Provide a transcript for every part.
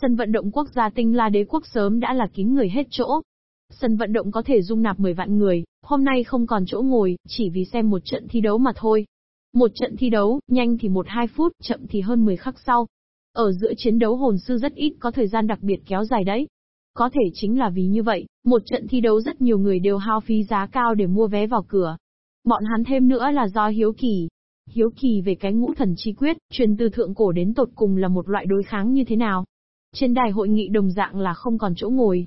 Sân vận động quốc gia tinh la đế quốc sớm đã là kín người hết chỗ. Sân vận động có thể dung nạp 10 vạn người, hôm nay không còn chỗ ngồi, chỉ vì xem một trận thi đấu mà thôi. Một trận thi đấu, nhanh thì 1-2 phút, chậm thì hơn 10 khắc sau. Ở giữa chiến đấu hồn sư rất ít có thời gian đặc biệt kéo dài đấy. Có thể chính là vì như vậy, một trận thi đấu rất nhiều người đều hao phí giá cao để mua vé vào cửa. Bọn hắn thêm nữa là do hiếu kỳ. Hiếu kỳ về cái ngũ thần chi quyết, truyền từ thượng cổ đến tột cùng là một loại đối kháng như thế nào. Trên đài hội nghị đồng dạng là không còn chỗ ngồi.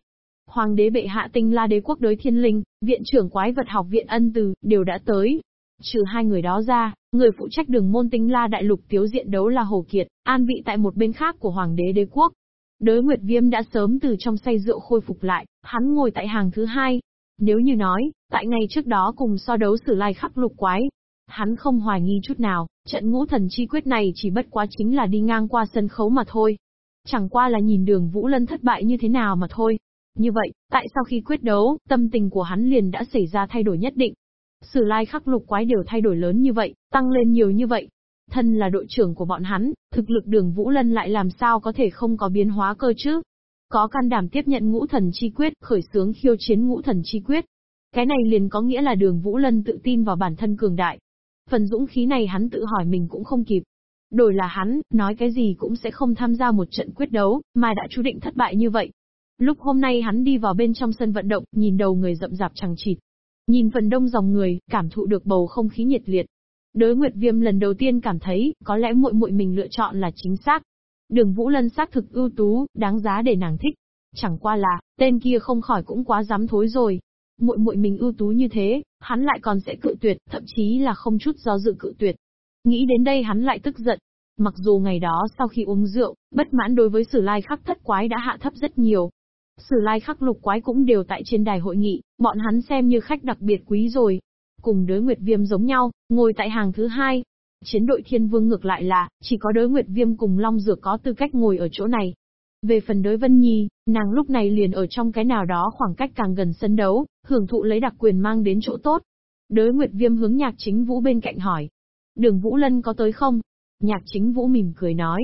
Hoàng đế bệ hạ tinh la đế quốc đối thiên linh, viện trưởng quái vật học viện ân từ, đều đã tới. Trừ hai người đó ra, người phụ trách đường môn tinh la đại lục tiếu diện đấu là Hồ Kiệt, an vị tại một bên khác của Hoàng đế đế quốc. Đới Nguyệt Viêm đã sớm từ trong say rượu khôi phục lại, hắn ngồi tại hàng thứ hai. Nếu như nói, tại ngày trước đó cùng so đấu sử lai khắc lục quái, hắn không hoài nghi chút nào, trận ngũ thần chi quyết này chỉ bất quá chính là đi ngang qua sân khấu mà thôi. Chẳng qua là nhìn đường Vũ Lân thất bại như thế nào mà thôi. Như vậy, tại sao khi quyết đấu, tâm tình của hắn liền đã xảy ra thay đổi nhất định. Sử lai khắc lục quái đều thay đổi lớn như vậy, tăng lên nhiều như vậy. Thân là đội trưởng của bọn hắn, thực lực đường Vũ Lân lại làm sao có thể không có biến hóa cơ chứ? Có can đảm tiếp nhận ngũ thần chi quyết, khởi xướng khiêu chiến ngũ thần chi quyết. Cái này liền có nghĩa là đường Vũ Lân tự tin vào bản thân cường đại. Phần dũng khí này hắn tự hỏi mình cũng không kịp. Đổi là hắn, nói cái gì cũng sẽ không tham gia một trận quyết đấu, mà đã chú định thất bại như vậy. Lúc hôm nay hắn đi vào bên trong sân vận động, nhìn đầu người rậm rạp chẳng chịt. Nhìn phần đông dòng người, cảm thụ được bầu không khí nhiệt liệt. Đới Nguyệt Viêm lần đầu tiên cảm thấy, có lẽ muội muội mình lựa chọn là chính xác. Đường Vũ Lân xác thực ưu tú, đáng giá để nàng thích. Chẳng qua là, tên kia không khỏi cũng quá dám thối rồi. Muội muội mình ưu tú như thế, hắn lại còn sẽ cự tuyệt, thậm chí là không chút do dự cự tuyệt. Nghĩ đến đây hắn lại tức giận. Mặc dù ngày đó sau khi uống rượu, bất mãn đối với sử lai khắc thất quái đã hạ thấp rất nhiều. Sử lai khắc lục quái cũng đều tại trên đài hội nghị, bọn hắn xem như khách đặc biệt quý rồi. Cùng đới Nguyệt Viêm giống nhau, ngồi tại hàng thứ hai. Chiến đội thiên vương ngược lại là, chỉ có đới Nguyệt Viêm cùng Long Dược có tư cách ngồi ở chỗ này. Về phần đới Vân Nhi, nàng lúc này liền ở trong cái nào đó khoảng cách càng gần sân đấu, hưởng thụ lấy đặc quyền mang đến chỗ tốt. Đới Nguyệt Viêm hướng nhạc chính vũ bên cạnh hỏi. Đường Vũ Lân có tới không? Nhạc chính vũ mỉm cười nói.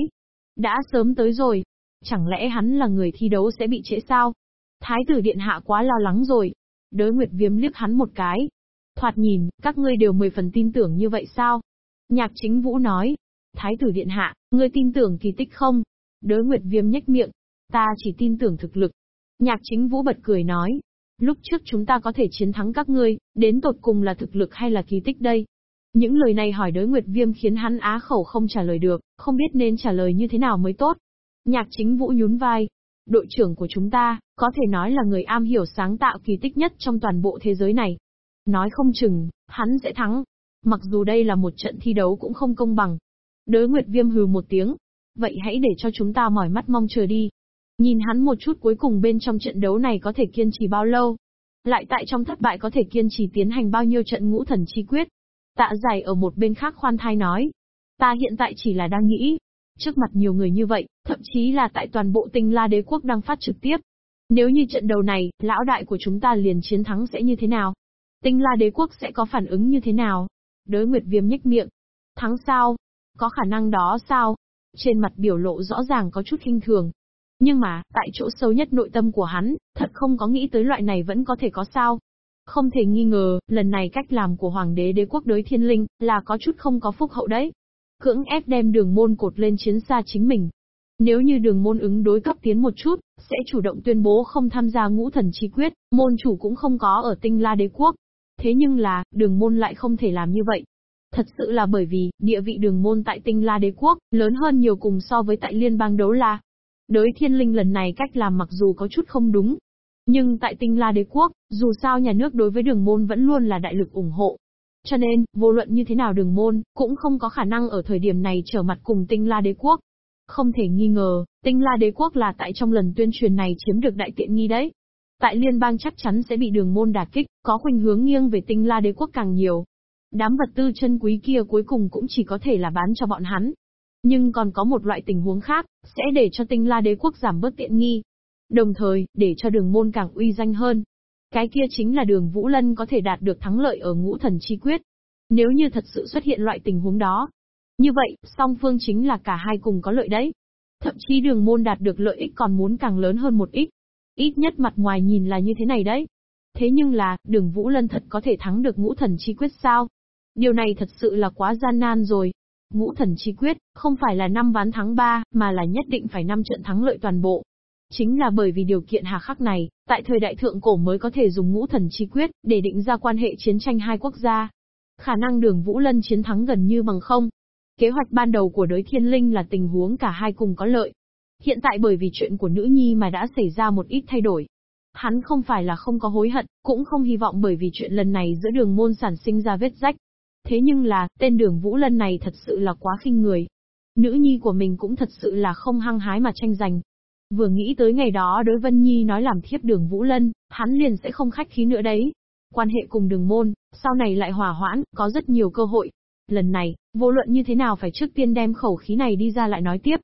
Đã sớm tới rồi. Chẳng lẽ hắn là người thi đấu sẽ bị trễ sao? Thái tử điện hạ quá lo lắng rồi. Đới Nguyệt Viêm liếc hắn một cái. Thoạt nhìn, các ngươi đều mười phần tin tưởng như vậy sao? Nhạc chính vũ nói. Thái tử điện hạ, ngươi tin tưởng kỳ tích không? Đới Nguyệt Viêm nhếch miệng. Ta chỉ tin tưởng thực lực. Nhạc chính vũ bật cười nói. Lúc trước chúng ta có thể chiến thắng các ngươi, đến tột cùng là thực lực hay là kỳ tích đây? Những lời này hỏi đới Nguyệt Viêm khiến hắn á khẩu không trả lời được, không biết nên trả lời như thế nào mới tốt. Nhạc chính vũ nhún vai. Đội trưởng của chúng ta, có thể nói là người am hiểu sáng tạo kỳ tích nhất trong toàn bộ thế giới này. Nói không chừng, hắn sẽ thắng. Mặc dù đây là một trận thi đấu cũng không công bằng. Đới Nguyệt Viêm hừ một tiếng. Vậy hãy để cho chúng ta mỏi mắt mong chờ đi. Nhìn hắn một chút cuối cùng bên trong trận đấu này có thể kiên trì bao lâu. Lại tại trong thất bại có thể kiên trì tiến hành bao nhiêu trận ngũ thần chi quyết. Tạ giải ở một bên khác khoan thai nói. Ta hiện tại chỉ là đang nghĩ. Trước mặt nhiều người như vậy, thậm chí là tại toàn bộ tinh la đế quốc đang phát trực tiếp. Nếu như trận đầu này, lão đại của chúng ta liền chiến thắng sẽ như thế nào? Tinh la đế quốc sẽ có phản ứng như thế nào? Đới Nguyệt Viêm nhếch miệng. Thắng sao? Có khả năng đó sao? Trên mặt biểu lộ rõ ràng có chút khinh thường. Nhưng mà, tại chỗ sâu nhất nội tâm của hắn, thật không có nghĩ tới loại này vẫn có thể có sao. Không thể nghi ngờ, lần này cách làm của Hoàng đế đế quốc đối thiên linh, là có chút không có phúc hậu đấy. Cưỡng ép đem đường môn cột lên chiến xa chính mình. Nếu như đường môn ứng đối cấp tiến một chút, sẽ chủ động tuyên bố không tham gia ngũ thần chi quyết, môn chủ cũng không có ở tinh la đế quốc. Thế nhưng là, đường môn lại không thể làm như vậy. Thật sự là bởi vì, địa vị đường môn tại tinh la đế quốc, lớn hơn nhiều cùng so với tại liên bang đấu la. Đới thiên linh lần này cách làm mặc dù có chút không đúng, nhưng tại tinh la đế quốc, dù sao nhà nước đối với đường môn vẫn luôn là đại lực ủng hộ. Cho nên, vô luận như thế nào đường môn, cũng không có khả năng ở thời điểm này trở mặt cùng tinh la đế quốc. Không thể nghi ngờ, tinh la đế quốc là tại trong lần tuyên truyền này chiếm được đại tiện nghi đấy. Tại liên bang chắc chắn sẽ bị đường môn đả kích, có khuynh hướng nghiêng về tinh la đế quốc càng nhiều. Đám vật tư chân quý kia cuối cùng cũng chỉ có thể là bán cho bọn hắn. Nhưng còn có một loại tình huống khác, sẽ để cho tinh la đế quốc giảm bớt tiện nghi, Đồng thời, để cho đường môn càng uy danh hơn. Cái kia chính là đường Vũ Lân có thể đạt được thắng lợi ở ngũ thần chi quyết. Nếu như thật sự xuất hiện loại tình huống đó. Như vậy, song phương chính là cả hai cùng có lợi đấy. Thậm chí đường môn đạt được lợi ích còn muốn càng lớn hơn một ít. Ít nhất mặt ngoài nhìn là như thế này đấy. Thế nhưng là, đường Vũ Lân thật có thể thắng được ngũ thần chi quyết sao? Điều này thật sự là quá gian nan rồi. Ngũ thần chi quyết, không phải là năm ván thắng ba, mà là nhất định phải năm trận thắng lợi toàn bộ. Chính là bởi vì điều kiện hà khắc này, tại thời đại thượng cổ mới có thể dùng ngũ thần chi quyết, để định ra quan hệ chiến tranh hai quốc gia. Khả năng đường Vũ Lân chiến thắng gần như bằng không. Kế hoạch ban đầu của đới thiên linh là tình huống cả hai cùng có lợi. Hiện tại bởi vì chuyện của nữ nhi mà đã xảy ra một ít thay đổi. Hắn không phải là không có hối hận, cũng không hy vọng bởi vì chuyện lần này giữa đường môn sản sinh ra vết rách. Thế nhưng là, tên đường Vũ Lân này thật sự là quá khinh người. Nữ nhi của mình cũng thật sự là không hăng hái mà tranh giành. Vừa nghĩ tới ngày đó đối Vân Nhi nói làm thiếp đường Vũ Lân, hắn liền sẽ không khách khí nữa đấy. Quan hệ cùng đường môn, sau này lại hòa hoãn, có rất nhiều cơ hội. Lần này, vô luận như thế nào phải trước tiên đem khẩu khí này đi ra lại nói tiếp.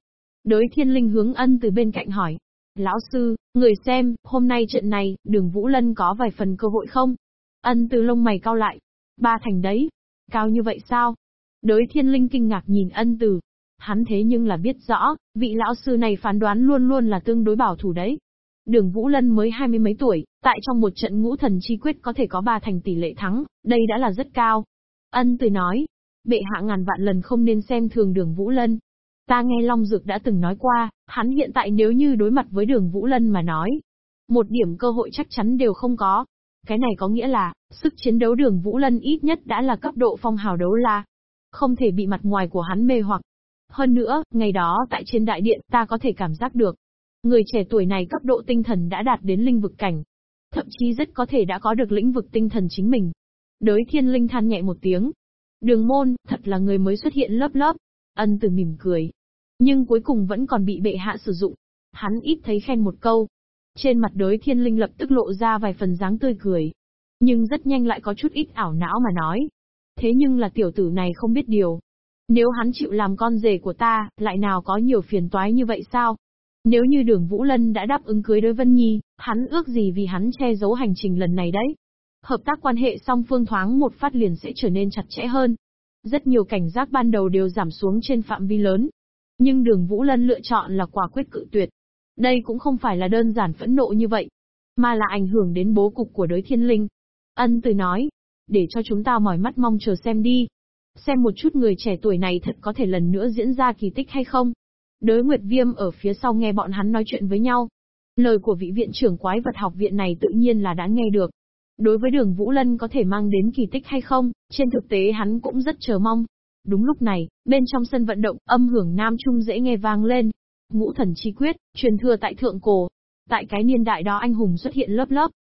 Đới thiên linh hướng ân từ bên cạnh hỏi. Lão sư, người xem, hôm nay trận này, đường Vũ Lân có vài phần cơ hội không? Ân từ lông mày cao lại. Ba thành đấy. Cao như vậy sao? Đới thiên linh kinh ngạc nhìn ân từ. Hắn thế nhưng là biết rõ, vị lão sư này phán đoán luôn luôn là tương đối bảo thủ đấy. Đường Vũ Lân mới hai mươi mấy tuổi, tại trong một trận ngũ thần chi quyết có thể có ba thành tỷ lệ thắng, đây đã là rất cao. Ân từ nói, bệ hạ ngàn vạn lần không nên xem thường đường Vũ Lân. Ta nghe Long Dược đã từng nói qua, hắn hiện tại nếu như đối mặt với đường Vũ Lân mà nói, một điểm cơ hội chắc chắn đều không có. Cái này có nghĩa là, sức chiến đấu đường Vũ Lân ít nhất đã là cấp độ phong hào đấu la. Không thể bị mặt ngoài của hắn mê hoặc. Hơn nữa, ngày đó tại trên đại điện ta có thể cảm giác được, Người trẻ tuổi này cấp độ tinh thần đã đạt đến linh vực cảnh. Thậm chí rất có thể đã có được lĩnh vực tinh thần chính mình. Đới thiên linh than nhẹ một tiếng. Đường môn, thật là người mới xuất hiện lớp lớp. Ân từ mỉm cười. Nhưng cuối cùng vẫn còn bị bệ hạ sử dụng. Hắn ít thấy khen một câu. Trên mặt đới thiên linh lập tức lộ ra vài phần dáng tươi cười. Nhưng rất nhanh lại có chút ít ảo não mà nói. Thế nhưng là tiểu tử này không biết điều. Nếu hắn chịu làm con rể của ta, lại nào có nhiều phiền toái như vậy sao? Nếu như đường Vũ Lân đã đáp ứng cưới đối Vân Nhi, hắn ước gì vì hắn che giấu hành trình lần này đấy. Hợp tác quan hệ song phương thoáng một phát liền sẽ trở nên chặt chẽ hơn. Rất nhiều cảnh giác ban đầu đều giảm xuống trên phạm vi lớn. Nhưng đường Vũ Lân lựa chọn là quả quyết cự tuyệt. Đây cũng không phải là đơn giản phẫn nộ như vậy, mà là ảnh hưởng đến bố cục của đối thiên linh. Ân từ nói, để cho chúng ta mỏi mắt mong chờ xem đi. Xem một chút người trẻ tuổi này thật có thể lần nữa diễn ra kỳ tích hay không. Đới Nguyệt Viêm ở phía sau nghe bọn hắn nói chuyện với nhau. Lời của vị viện trưởng quái vật học viện này tự nhiên là đã nghe được. Đối với đường Vũ Lân có thể mang đến kỳ tích hay không, trên thực tế hắn cũng rất chờ mong. Đúng lúc này, bên trong sân vận động, âm hưởng nam trung dễ nghe vang lên. Ngũ thần chi quyết, truyền thừa tại thượng cổ. Tại cái niên đại đó anh hùng xuất hiện lớp lớp.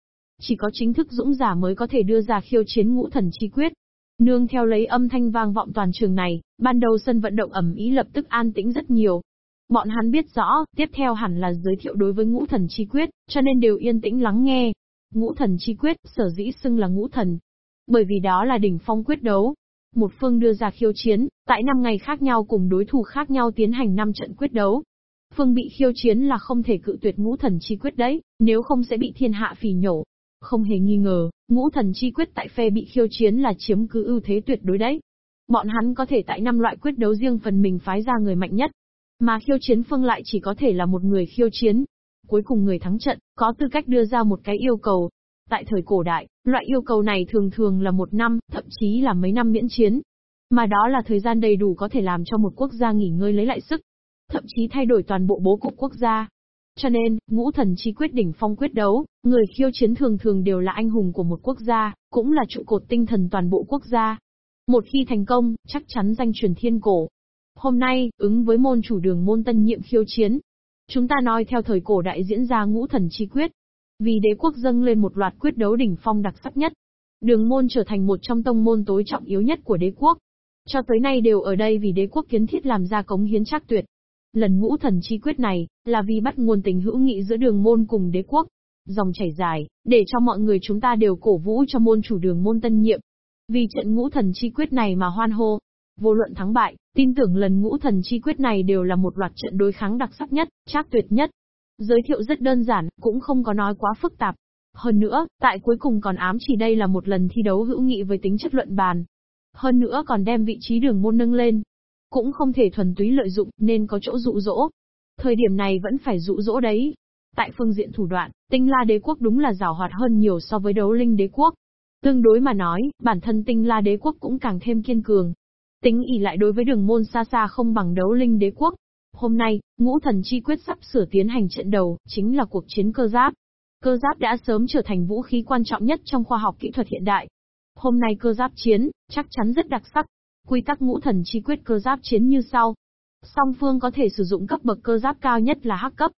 Chỉ có chính thức dũng giả mới có thể đưa ra khiêu chiến ngũ thần chi quyết. Nương theo lấy âm thanh vang vọng toàn trường này, ban đầu sân vận động ẩm ý lập tức an tĩnh rất nhiều. Bọn hắn biết rõ, tiếp theo hẳn là giới thiệu đối với ngũ thần chi quyết, cho nên đều yên tĩnh lắng nghe. Ngũ thần chi quyết, sở dĩ xưng là ngũ thần. Bởi vì đó là đỉnh phong quyết đấu. Một phương đưa ra khiêu chiến, tại năm ngày khác nhau cùng đối thủ khác nhau tiến hành năm trận quyết đấu. Phương bị khiêu chiến là không thể cự tuyệt ngũ thần chi quyết đấy, nếu không sẽ bị thiên hạ phỉ nhổ. Không hề nghi ngờ, ngũ thần chi quyết tại phe bị khiêu chiến là chiếm cứ ưu thế tuyệt đối đấy. Bọn hắn có thể tại năm loại quyết đấu riêng phần mình phái ra người mạnh nhất, mà khiêu chiến phương lại chỉ có thể là một người khiêu chiến. Cuối cùng người thắng trận, có tư cách đưa ra một cái yêu cầu. Tại thời cổ đại, loại yêu cầu này thường thường là một năm, thậm chí là mấy năm miễn chiến. Mà đó là thời gian đầy đủ có thể làm cho một quốc gia nghỉ ngơi lấy lại sức. Thậm chí thay đổi toàn bộ bố cục quốc gia. Cho nên, ngũ thần chi quyết đỉnh phong quyết đấu, người khiêu chiến thường thường đều là anh hùng của một quốc gia, cũng là trụ cột tinh thần toàn bộ quốc gia. Một khi thành công, chắc chắn danh truyền thiên cổ, Hôm nay, ứng với môn chủ đường môn tân nhiệm khiêu chiến. Chúng ta nói theo thời cổ đại diễn ra ngũ thần chi quyết. Vì đế quốc dâng lên một loạt quyết đấu đỉnh phong đặc sắc nhất. Đường môn trở thành một trong tông môn tối trọng yếu nhất của đế quốc. Cho tới nay đều ở đây vì đế quốc kiến thiết làm ra cống hiến chắc tuyệt. Lần ngũ thần chi quyết này, là vì bắt nguồn tình hữu nghị giữa đường môn cùng đế quốc. Dòng chảy dài, để cho mọi người chúng ta đều cổ vũ cho môn chủ đường môn tân nhiệm. Vì trận ngũ thần chi quyết này mà hoan hô, Vô luận thắng bại, tin tưởng lần ngũ thần chi quyết này đều là một loạt trận đối kháng đặc sắc nhất, chắc tuyệt nhất. Giới thiệu rất đơn giản, cũng không có nói quá phức tạp. Hơn nữa, tại cuối cùng còn ám chỉ đây là một lần thi đấu hữu nghị với tính chất luận bàn. Hơn nữa còn đem vị trí đường môn nâng lên. Cũng không thể thuần túy lợi dụng, nên có chỗ dụ dỗ. Thời điểm này vẫn phải dụ dỗ đấy. Tại phương diện thủ đoạn, tinh la đế quốc đúng là rào hoạt hơn nhiều so với đấu linh đế quốc. Tương đối mà nói, bản thân tinh la đế quốc cũng càng thêm kiên cường. Tính ỉ lại đối với đường môn xa xa không bằng đấu linh đế quốc. Hôm nay, ngũ thần chi quyết sắp sửa tiến hành trận đầu, chính là cuộc chiến cơ giáp. Cơ giáp đã sớm trở thành vũ khí quan trọng nhất trong khoa học kỹ thuật hiện đại. Hôm nay cơ giáp chiến, chắc chắn rất đặc sắc. Quy tắc ngũ thần chi quyết cơ giáp chiến như sau. Song phương có thể sử dụng cấp bậc cơ giáp cao nhất là hắc cấp.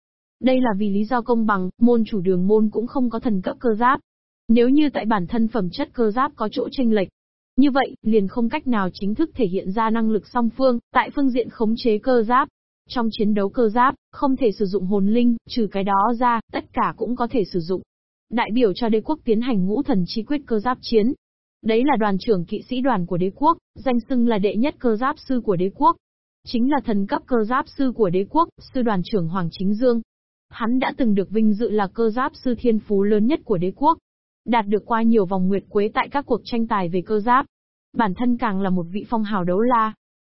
Đây là vì lý do công bằng, môn chủ đường môn cũng không có thần cấp cơ giáp. Nếu như tại bản thân phẩm chất cơ giáp có chỗ tranh lệch, như vậy, liền không cách nào chính thức thể hiện ra năng lực song phương, tại phương diện khống chế cơ giáp. Trong chiến đấu cơ giáp, không thể sử dụng hồn linh, trừ cái đó ra, tất cả cũng có thể sử dụng. Đại biểu cho đế quốc tiến hành ngũ thần chi quyết cơ giáp chiến. Đấy là đoàn trưởng kỵ sĩ đoàn của đế quốc, danh xưng là đệ nhất cơ giáp sư của đế quốc. Chính là thần cấp cơ giáp sư của đế quốc, sư đoàn trưởng Hoàng Chính Dương. Hắn đã từng được vinh dự là cơ giáp sư thiên phú lớn nhất của đế quốc, đạt được qua nhiều vòng nguyệt quế tại các cuộc tranh tài về cơ giáp. Bản thân càng là một vị phong hào đấu la.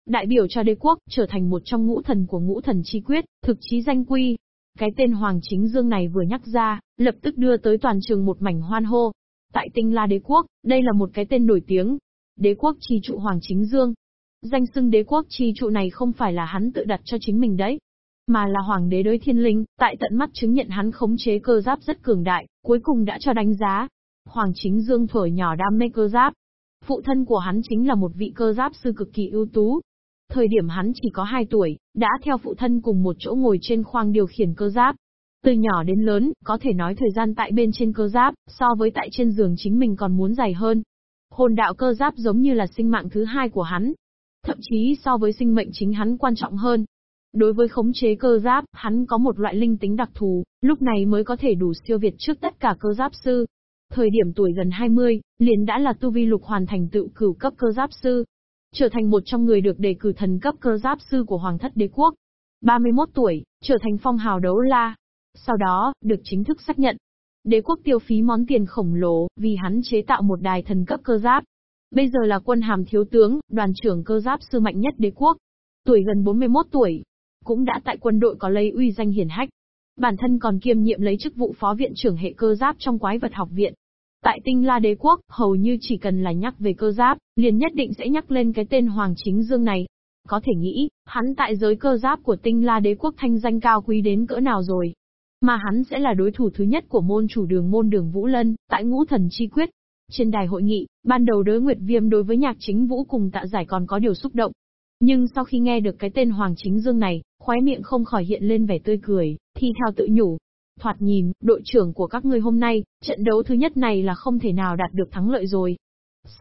Đại biểu cho đế quốc, trở thành một trong ngũ thần của ngũ thần chi quyết, thực chí danh quy. Cái tên Hoàng Chính Dương này vừa nhắc ra, lập tức đưa tới toàn trường một mảnh hoan hô. Tại tinh la đế quốc, đây là một cái tên nổi tiếng. Đế quốc chi trụ Hoàng Chính Dương. Danh xưng đế quốc chi trụ này không phải là hắn tự đặt cho chính mình đấy, mà là hoàng đế đối thiên linh, tại tận mắt chứng nhận hắn khống chế cơ giáp rất cường đại, cuối cùng đã cho đánh giá. Hoàng chính dương thổi nhỏ đam mê cơ giáp. Phụ thân của hắn chính là một vị cơ giáp sư cực kỳ ưu tú. Thời điểm hắn chỉ có 2 tuổi, đã theo phụ thân cùng một chỗ ngồi trên khoang điều khiển cơ giáp. Từ nhỏ đến lớn, có thể nói thời gian tại bên trên cơ giáp, so với tại trên giường chính mình còn muốn dài hơn. Hồn đạo cơ giáp giống như là sinh mạng thứ hai của hắn. Thậm chí so với sinh mệnh chính hắn quan trọng hơn. Đối với khống chế cơ giáp, hắn có một loại linh tính đặc thù, lúc này mới có thể đủ siêu việt trước tất cả cơ giáp sư. Thời điểm tuổi gần 20, liền đã là tu vi lục hoàn thành tựu cửu cấp cơ giáp sư. Trở thành một trong người được đề cử thần cấp cơ giáp sư của Hoàng thất đế quốc. 31 tuổi, trở thành phong hào đấu la. Sau đó, được chính thức xác nhận. Đế quốc tiêu phí món tiền khổng lồ, vì hắn chế tạo một đài thần cấp cơ giáp. Bây giờ là quân hàm thiếu tướng, đoàn trưởng cơ giáp sư mạnh nhất đế quốc. Tuổi gần 41 tuổi, cũng đã tại quân đội có lấy uy danh hiển hách. Bản thân còn kiêm nhiệm lấy chức vụ phó viện trưởng hệ cơ giáp trong quái vật học viện. Tại tinh la đế quốc, hầu như chỉ cần là nhắc về cơ giáp, liền nhất định sẽ nhắc lên cái tên Hoàng Chính Dương này. Có thể nghĩ, hắn tại giới cơ giáp của tinh la đế quốc thanh danh cao quý đến cỡ nào rồi. Mà hắn sẽ là đối thủ thứ nhất của môn chủ đường môn đường Vũ Lân, tại ngũ thần chi quyết. Trên đài hội nghị, ban đầu đối Nguyệt Viêm đối với nhạc chính Vũ cùng tạ giải còn có điều xúc động. Nhưng sau khi nghe được cái tên Hoàng Chính Dương này, khóe miệng không khỏi hiện lên vẻ tươi cười, thì theo tự nhủ. Thoạt nhìn, đội trưởng của các ngươi hôm nay, trận đấu thứ nhất này là không thể nào đạt được thắng lợi rồi.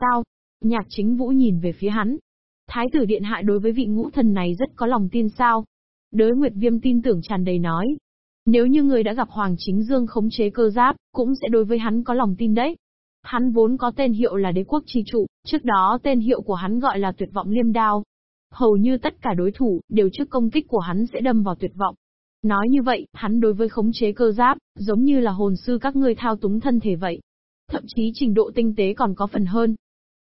Sao? Nhạc chính vũ nhìn về phía hắn. Thái tử điện hạ đối với vị ngũ thần này rất có lòng tin sao? Đới Nguyệt Viêm tin tưởng tràn đầy nói. Nếu như người đã gặp Hoàng Chính Dương khống chế cơ giáp, cũng sẽ đối với hắn có lòng tin đấy. Hắn vốn có tên hiệu là đế quốc chi trụ, trước đó tên hiệu của hắn gọi là tuyệt vọng liêm đao, Hầu như tất cả đối thủ, đều trước công kích của hắn sẽ đâm vào tuyệt vọng. Nói như vậy, hắn đối với khống chế cơ giáp, giống như là hồn sư các ngươi thao túng thân thể vậy. Thậm chí trình độ tinh tế còn có phần hơn.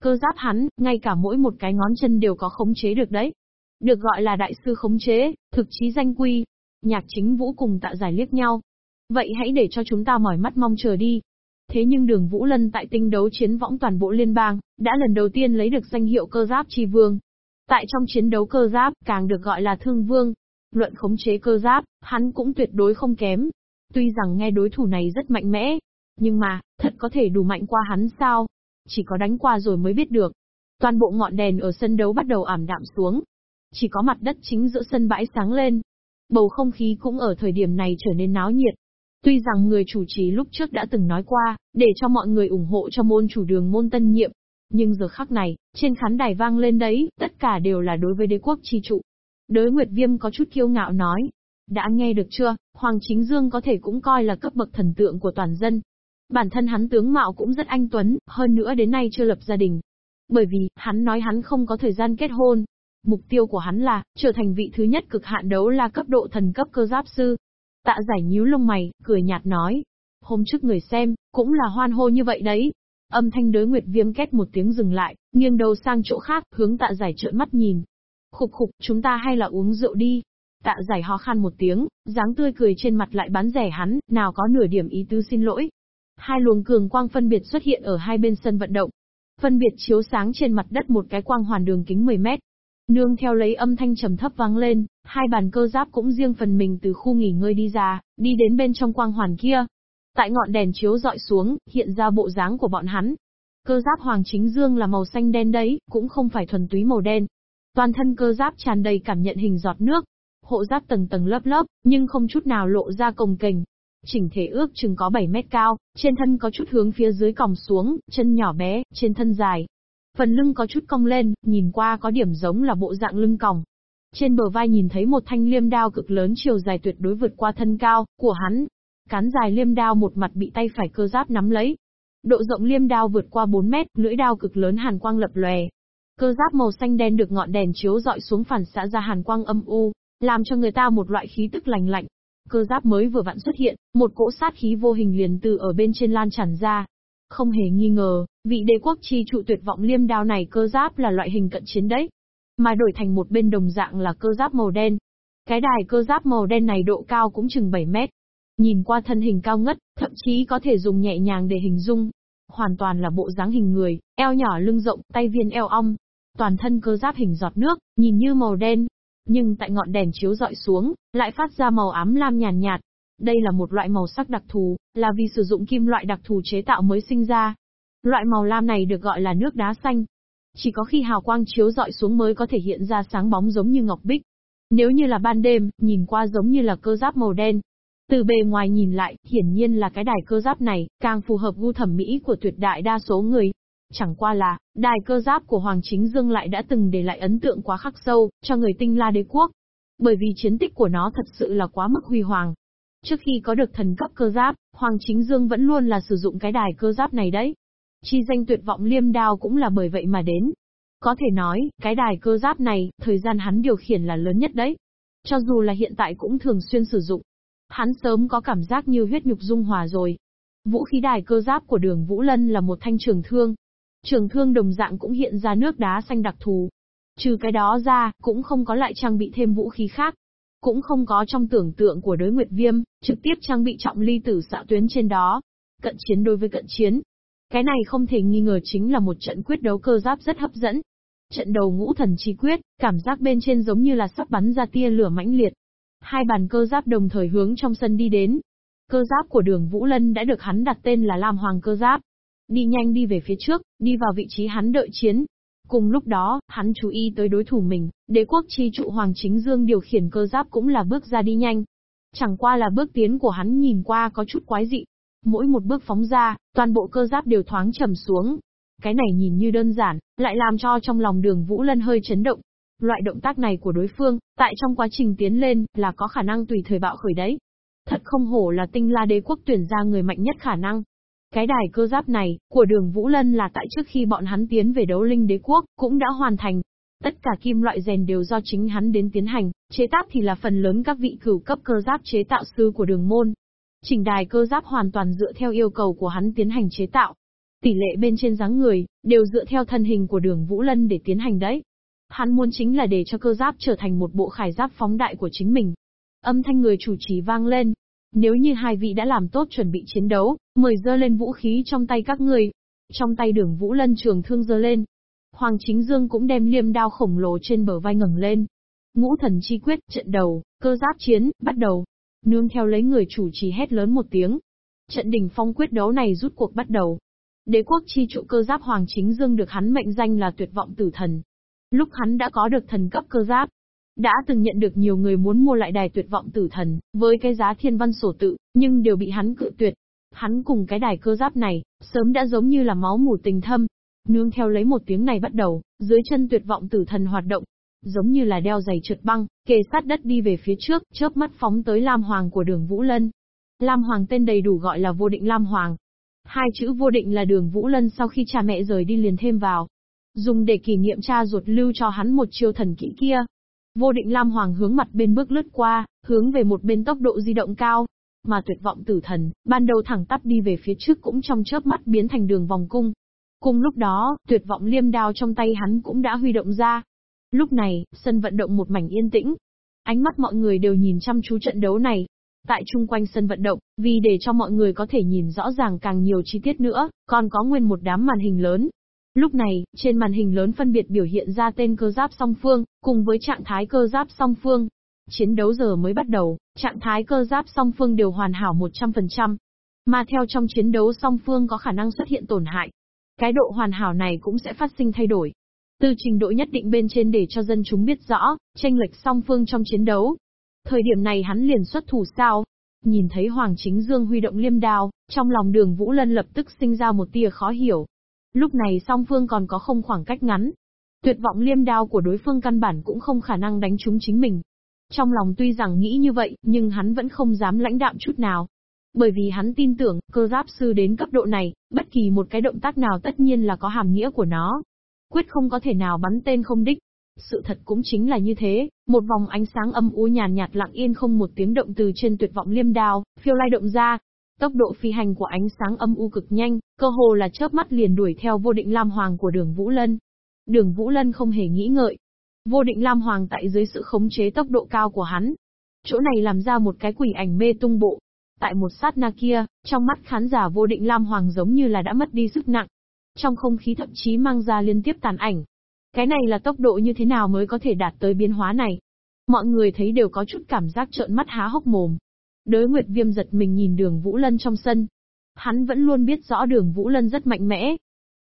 Cơ giáp hắn, ngay cả mỗi một cái ngón chân đều có khống chế được đấy. Được gọi là đại sư khống chế, thực chí danh quy. Nhạc chính vũ cùng tạ giải liếc nhau. Vậy hãy để cho chúng ta mỏi mắt mong chờ đi. Thế nhưng đường Vũ Lân tại tinh đấu chiến võng toàn bộ liên bang, đã lần đầu tiên lấy được danh hiệu cơ giáp tri vương, Tại trong chiến đấu cơ giáp, càng được gọi là thương vương. Luận khống chế cơ giáp, hắn cũng tuyệt đối không kém. Tuy rằng nghe đối thủ này rất mạnh mẽ, nhưng mà, thật có thể đủ mạnh qua hắn sao? Chỉ có đánh qua rồi mới biết được. Toàn bộ ngọn đèn ở sân đấu bắt đầu ảm đạm xuống. Chỉ có mặt đất chính giữa sân bãi sáng lên. Bầu không khí cũng ở thời điểm này trở nên náo nhiệt. Tuy rằng người chủ trì lúc trước đã từng nói qua, để cho mọi người ủng hộ cho môn chủ đường môn tân nhiệm, nhưng giờ khắc này, trên khán đài vang lên đấy, tất cả đều là đối với đế quốc chi trụ. Đới Nguyệt Viêm có chút kiêu ngạo nói. Đã nghe được chưa, Hoàng Chính Dương có thể cũng coi là cấp bậc thần tượng của toàn dân. Bản thân hắn tướng mạo cũng rất anh tuấn, hơn nữa đến nay chưa lập gia đình. Bởi vì, hắn nói hắn không có thời gian kết hôn. Mục tiêu của hắn là, trở thành vị thứ nhất cực hạn đấu là cấp độ thần cấp cơ giáp sư. Tạ giải nhíu lông mày, cười nhạt nói. Hôm trước người xem, cũng là hoan hô như vậy đấy. Âm thanh đối nguyệt viêm két một tiếng dừng lại, nghiêng đầu sang chỗ khác, hướng tạ giải trợn mắt nhìn. Khục khục, chúng ta hay là uống rượu đi. Tạ giải ho khan một tiếng, dáng tươi cười trên mặt lại bán rẻ hắn, nào có nửa điểm ý tứ xin lỗi. Hai luồng cường quang phân biệt xuất hiện ở hai bên sân vận động. Phân biệt chiếu sáng trên mặt đất một cái quang hoàn đường kính 10 mét. Nương theo lấy âm thanh trầm thấp vang lên, hai bàn cơ giáp cũng riêng phần mình từ khu nghỉ ngơi đi ra, đi đến bên trong quang hoàn kia. Tại ngọn đèn chiếu dọi xuống, hiện ra bộ dáng của bọn hắn. Cơ giáp Hoàng Chính Dương là màu xanh đen đấy, cũng không phải thuần túy màu đen. Toàn thân cơ giáp tràn đầy cảm nhận hình giọt nước, hộ giáp tầng tầng lớp lớp, nhưng không chút nào lộ ra cồng kềnh. Chỉnh thể ước chừng có 7 mét cao, trên thân có chút hướng phía dưới còng xuống, chân nhỏ bé, trên thân dài. Phần lưng có chút cong lên, nhìn qua có điểm giống là bộ dạng lưng còng. Trên bờ vai nhìn thấy một thanh liêm đao cực lớn chiều dài tuyệt đối vượt qua thân cao của hắn. Cán dài liêm đao một mặt bị tay phải cơ giáp nắm lấy. Độ rộng liêm đao vượt qua 4 mét, lưỡi đao cực lớn hàn quang lập lòe. Cơ giáp màu xanh đen được ngọn đèn chiếu dọi xuống phản xạ ra hàn quang âm u, làm cho người ta một loại khí tức lành lạnh. Cơ giáp mới vừa vặn xuất hiện, một cỗ sát khí vô hình liền từ ở bên trên lan tràn ra. Không hề nghi ngờ, vị đế quốc chi trụ tuyệt vọng liêm đao này cơ giáp là loại hình cận chiến đấy. Mà đổi thành một bên đồng dạng là cơ giáp màu đen. Cái đài cơ giáp màu đen này độ cao cũng chừng 7 mét. Nhìn qua thân hình cao ngất, thậm chí có thể dùng nhẹ nhàng để hình dung. Hoàn toàn là bộ dáng hình người, eo nhỏ lưng rộng, tay viên eo ong. Toàn thân cơ giáp hình giọt nước, nhìn như màu đen, nhưng tại ngọn đèn chiếu dọi xuống, lại phát ra màu ám lam nhàn nhạt, nhạt. Đây là một loại màu sắc đặc thù, là vì sử dụng kim loại đặc thù chế tạo mới sinh ra. Loại màu lam này được gọi là nước đá xanh. Chỉ có khi hào quang chiếu dọi xuống mới có thể hiện ra sáng bóng giống như ngọc bích. Nếu như là ban đêm, nhìn qua giống như là cơ giáp màu đen. Từ bề ngoài nhìn lại, hiển nhiên là cái đài cơ giáp này, càng phù hợp gu thẩm mỹ của tuyệt đại đa số người. Chẳng qua là, đài cơ giáp của Hoàng Chính Dương lại đã từng để lại ấn tượng quá khắc sâu, cho người tinh la đế quốc. Bởi vì chiến tích của nó thật sự là quá mức huy hoàng. Trước khi có được thần cấp cơ giáp, Hoàng Chính Dương vẫn luôn là sử dụng cái đài cơ giáp này đấy. Chi danh tuyệt vọng liêm đao cũng là bởi vậy mà đến. Có thể nói, cái đài cơ giáp này, thời gian hắn điều khiển là lớn nhất đấy. Cho dù là hiện tại cũng thường xuyên sử dụng. Hắn sớm có cảm giác như huyết nhục dung hòa rồi. Vũ khí đài cơ giáp của đường Vũ Lân là một thanh trường thương, Trường thương đồng dạng cũng hiện ra nước đá xanh đặc thù. Trừ cái đó ra, cũng không có lại trang bị thêm vũ khí khác. Cũng không có trong tưởng tượng của đối nguyệt viêm, trực tiếp trang bị trọng ly tử xạ tuyến trên đó. Cận chiến đối với cận chiến. Cái này không thể nghi ngờ chính là một trận quyết đấu cơ giáp rất hấp dẫn. Trận đầu ngũ thần chi quyết, cảm giác bên trên giống như là sắp bắn ra tia lửa mãnh liệt. Hai bàn cơ giáp đồng thời hướng trong sân đi đến. Cơ giáp của đường Vũ Lân đã được hắn đặt tên là Lam Hoàng cơ giáp. Đi nhanh đi về phía trước, đi vào vị trí hắn đợi chiến. Cùng lúc đó, hắn chú ý tới đối thủ mình, đế quốc chi trụ Hoàng Chính Dương điều khiển cơ giáp cũng là bước ra đi nhanh. Chẳng qua là bước tiến của hắn nhìn qua có chút quái dị. Mỗi một bước phóng ra, toàn bộ cơ giáp đều thoáng trầm xuống. Cái này nhìn như đơn giản, lại làm cho trong lòng đường Vũ Lân hơi chấn động. Loại động tác này của đối phương, tại trong quá trình tiến lên, là có khả năng tùy thời bạo khởi đấy. Thật không hổ là tinh la đế quốc tuyển ra người mạnh nhất khả năng. Cái đài cơ giáp này, của đường Vũ Lân là tại trước khi bọn hắn tiến về đấu linh đế quốc, cũng đã hoàn thành. Tất cả kim loại rèn đều do chính hắn đến tiến hành, chế tác thì là phần lớn các vị cửu cấp cơ giáp chế tạo sư của đường môn. Chỉnh đài cơ giáp hoàn toàn dựa theo yêu cầu của hắn tiến hành chế tạo. Tỷ lệ bên trên dáng người, đều dựa theo thân hình của đường Vũ Lân để tiến hành đấy. Hắn muốn chính là để cho cơ giáp trở thành một bộ khải giáp phóng đại của chính mình. Âm thanh người chủ trì vang lên, nếu như hai vị đã làm tốt chuẩn bị chiến đấu, mời dơ lên vũ khí trong tay các người. Trong tay đường Vũ Lân trường thương dơ lên. Hoàng Chính Dương cũng đem liêm đao khổng lồ trên bờ vai ngẩng lên. Ngũ thần chi quyết, trận đầu, cơ giáp chiến, bắt đầu. Nương theo lấy người chủ trì hét lớn một tiếng. Trận đỉnh phong quyết đấu này rút cuộc bắt đầu. Đế quốc chi trụ cơ giáp Hoàng Chính Dương được hắn mệnh danh là tuyệt vọng tử thần. Lúc hắn đã có được thần cấp cơ giáp, đã từng nhận được nhiều người muốn mua lại đài tuyệt vọng tử thần, với cái giá thiên văn sổ tự, nhưng đều bị hắn cự tuyệt. Hắn cùng cái đài cơ giáp này, sớm đã giống như là máu mù tình thâm. Nương theo lấy một tiếng này bắt đầu, dưới chân tuyệt vọng tử thần hoạt động, giống như là đeo giày trượt băng, kề sát đất đi về phía trước, chớp mắt phóng tới Lam Hoàng của đường Vũ Lân. Lam Hoàng tên đầy đủ gọi là vô định Lam Hoàng. Hai chữ vô định là đường Vũ Lân sau khi cha mẹ rời đi liền thêm vào. Dùng để kỷ niệm cha ruột lưu cho hắn một chiêu thần kỹ kia, Vô định Lam Hoàng hướng mặt bên bước lướt qua, hướng về một bên tốc độ di động cao. Mà tuyệt vọng tử thần, ban đầu thẳng tắp đi về phía trước cũng trong chớp mắt biến thành đường vòng cung. Cùng lúc đó, tuyệt vọng liêm đao trong tay hắn cũng đã huy động ra. Lúc này, sân vận động một mảnh yên tĩnh. Ánh mắt mọi người đều nhìn chăm chú trận đấu này. Tại chung quanh sân vận động, vì để cho mọi người có thể nhìn rõ ràng càng nhiều chi tiết nữa, còn có nguyên một đám màn hình lớn. Lúc này, trên màn hình lớn phân biệt biểu hiện ra tên cơ giáp song phương, cùng với trạng thái cơ giáp song phương. Chiến đấu giờ mới bắt đầu, trạng thái cơ giáp song phương đều hoàn hảo 100%. Mà theo trong chiến đấu song phương có khả năng xuất hiện tổn hại. Cái độ hoàn hảo này cũng sẽ phát sinh thay đổi. Từ trình độ nhất định bên trên để cho dân chúng biết rõ, tranh lệch song phương trong chiến đấu. Thời điểm này hắn liền xuất thủ sao? Nhìn thấy Hoàng Chính Dương huy động liêm đao, trong lòng đường Vũ Lân lập tức sinh ra một tia khó hiểu. Lúc này song phương còn có không khoảng cách ngắn. Tuyệt vọng liêm đao của đối phương căn bản cũng không khả năng đánh trúng chính mình. Trong lòng tuy rằng nghĩ như vậy, nhưng hắn vẫn không dám lãnh đạm chút nào. Bởi vì hắn tin tưởng, cơ giáp sư đến cấp độ này, bất kỳ một cái động tác nào tất nhiên là có hàm nghĩa của nó. Quyết không có thể nào bắn tên không đích. Sự thật cũng chính là như thế, một vòng ánh sáng âm u nhàn nhạt lặng yên không một tiếng động từ trên tuyệt vọng liêm đao, phiêu lai động ra. Tốc độ phi hành của ánh sáng âm u cực nhanh, cơ hồ là chớp mắt liền đuổi theo vô định lam hoàng của đường Vũ Lân. Đường Vũ Lân không hề nghĩ ngợi. Vô định lam hoàng tại dưới sự khống chế tốc độ cao của hắn. Chỗ này làm ra một cái quỷ ảnh mê tung bộ, Tại một sát na kia, trong mắt khán giả vô định Lam Hoàng giống như là đã mất đi sức nặng. Trong không khí thậm chí mang ra liên tiếp tàn ảnh. Cái này là tốc độ như thế nào mới có thể đạt tới biến hóa này? Mọi người thấy đều có chút cảm giác trợn mắt há hốc mồm. Đới Nguyệt Viêm giật mình nhìn đường Vũ Lân trong sân. Hắn vẫn luôn biết rõ đường Vũ Lân rất mạnh mẽ.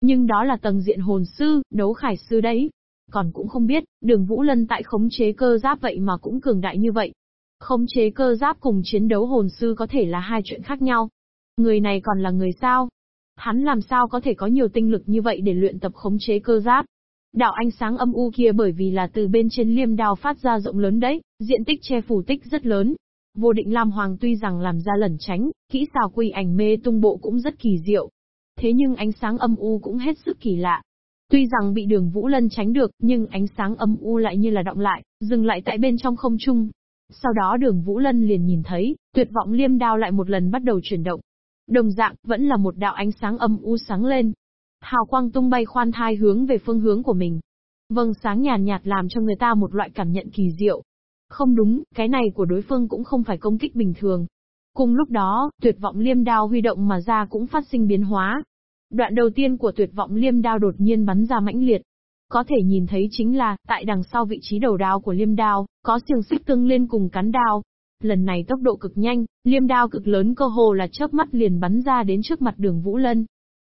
Nhưng đó là tầng diện hồn sư, đấu khải sư đấy. Còn cũng không biết, đường Vũ Lân tại khống chế cơ giáp vậy mà cũng cường đại như vậy. Khống chế cơ giáp cùng chiến đấu hồn sư có thể là hai chuyện khác nhau. Người này còn là người sao? Hắn làm sao có thể có nhiều tinh lực như vậy để luyện tập khống chế cơ giáp? Đạo ánh sáng âm u kia bởi vì là từ bên trên liêm đao phát ra rộng lớn đấy, diện tích che phủ tích rất lớn. Vô định Lam Hoàng tuy rằng làm ra lẩn tránh, kỹ xào quy ảnh mê tung bộ cũng rất kỳ diệu. Thế nhưng ánh sáng âm u cũng hết sức kỳ lạ. Tuy rằng bị đường Vũ Lân tránh được, nhưng ánh sáng âm u lại như là động lại, dừng lại tại bên trong không trung, sau đó đường Vũ Lân liền nhìn thấy, tuyệt vọng liêm đao lại một lần bắt đầu chuyển động. Đồng dạng, vẫn là một đạo ánh sáng âm u sáng lên. Hào quang tung bay khoan thai hướng về phương hướng của mình. Vâng sáng nhàn nhạt, nhạt làm cho người ta một loại cảm nhận kỳ diệu. Không đúng, cái này của đối phương cũng không phải công kích bình thường. Cùng lúc đó, tuyệt vọng liêm đao huy động mà ra cũng phát sinh biến hóa. Đoạn đầu tiên của tuyệt vọng liêm đao đột nhiên bắn ra mãnh liệt, có thể nhìn thấy chính là, tại đằng sau vị trí đầu đao của liêm đao, có xiềng xích tương lên cùng cắn đao. Lần này tốc độ cực nhanh, liêm đao cực lớn cơ hồ là chớp mắt liền bắn ra đến trước mặt đường Vũ Lân.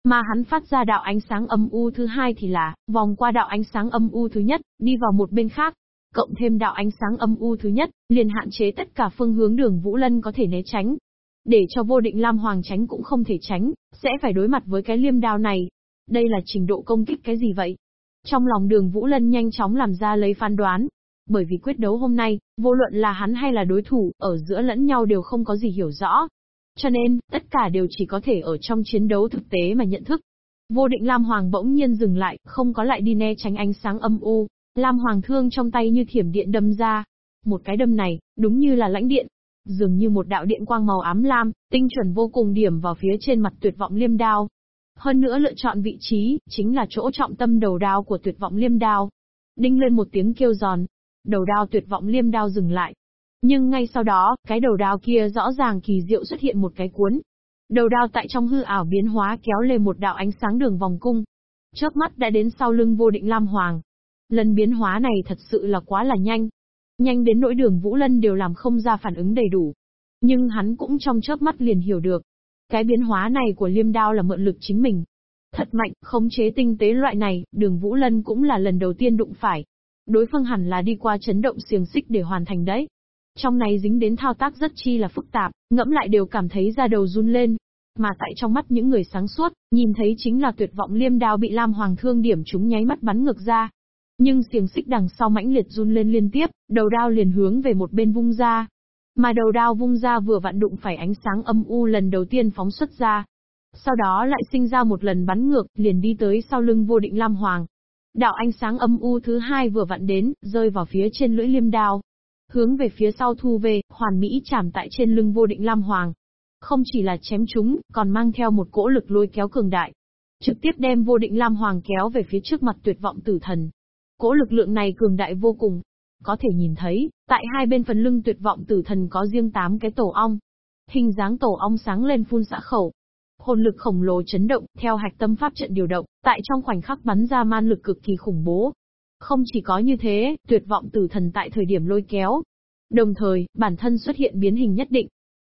Mà hắn phát ra đạo ánh sáng âm u thứ hai thì là, vòng qua đạo ánh sáng âm u thứ nhất, đi vào một bên khác. Cộng thêm đạo ánh sáng âm u thứ nhất, liền hạn chế tất cả phương hướng đường Vũ Lân có thể né tránh. Để cho vô định Lam Hoàng tránh cũng không thể tránh, sẽ phải đối mặt với cái liêm đao này. Đây là trình độ công kích cái gì vậy? Trong lòng đường Vũ Lân nhanh chóng làm ra lấy phán đoán. Bởi vì quyết đấu hôm nay, vô luận là hắn hay là đối thủ, ở giữa lẫn nhau đều không có gì hiểu rõ. Cho nên, tất cả đều chỉ có thể ở trong chiến đấu thực tế mà nhận thức. Vô định Lam Hoàng bỗng nhiên dừng lại, không có lại đi né tránh ánh sáng âm u. Lam Hoàng thương trong tay như thiểm điện đâm ra. Một cái đâm này, đúng như là lãnh điện. Dường như một đạo điện quang màu ám lam, tinh chuẩn vô cùng điểm vào phía trên mặt tuyệt vọng liêm đao. Hơn nữa lựa chọn vị trí, chính là chỗ trọng tâm đầu đao của tuyệt vọng liêm đao. Đinh lên một tiếng kêu giòn. Đầu đao tuyệt vọng liêm đao dừng lại. Nhưng ngay sau đó, cái đầu đao kia rõ ràng kỳ diệu xuất hiện một cái cuốn. Đầu đao tại trong hư ảo biến hóa kéo lên một đạo ánh sáng đường vòng cung. Chớp mắt đã đến sau lưng vô định Lam Hoàng. Lần biến hóa này thật sự là quá là nhanh. Nhanh đến nỗi đường Vũ Lân đều làm không ra phản ứng đầy đủ. Nhưng hắn cũng trong chớp mắt liền hiểu được, cái biến hóa này của liêm đao là mượn lực chính mình. Thật mạnh, khống chế tinh tế loại này, đường Vũ Lân cũng là lần đầu tiên đụng phải. Đối phương hẳn là đi qua chấn động xiềng xích để hoàn thành đấy. Trong này dính đến thao tác rất chi là phức tạp, ngẫm lại đều cảm thấy da đầu run lên. Mà tại trong mắt những người sáng suốt, nhìn thấy chính là tuyệt vọng liêm đao bị Lam Hoàng thương điểm chúng nháy mắt bắn ngược ra. Nhưng xiềng xích đằng sau mãnh liệt run lên liên tiếp, đầu đao liền hướng về một bên vung ra, mà đầu đao vung ra vừa vặn đụng phải ánh sáng âm u lần đầu tiên phóng xuất ra. Sau đó lại sinh ra một lần bắn ngược, liền đi tới sau lưng vô định Lam Hoàng. Đạo ánh sáng âm u thứ hai vừa vặn đến, rơi vào phía trên lưỡi liêm đao. Hướng về phía sau thu về, hoàn mỹ chạm tại trên lưng vô định Lam Hoàng. Không chỉ là chém chúng, còn mang theo một cỗ lực lôi kéo cường đại. Trực tiếp đem vô định Lam Hoàng kéo về phía trước mặt tuyệt vọng tử thần. Cỗ lực lượng này cường đại vô cùng, Có thể nhìn thấy, tại hai bên phần lưng tuyệt vọng tử thần có riêng 8 cái tổ ong. Hình dáng tổ ong sáng lên phun xã khẩu. Hồn lực khổng lồ chấn động, theo hạch tâm pháp trận điều động, tại trong khoảnh khắc bắn ra man lực cực kỳ khủng bố. Không chỉ có như thế, tuyệt vọng tử thần tại thời điểm lôi kéo. Đồng thời, bản thân xuất hiện biến hình nhất định.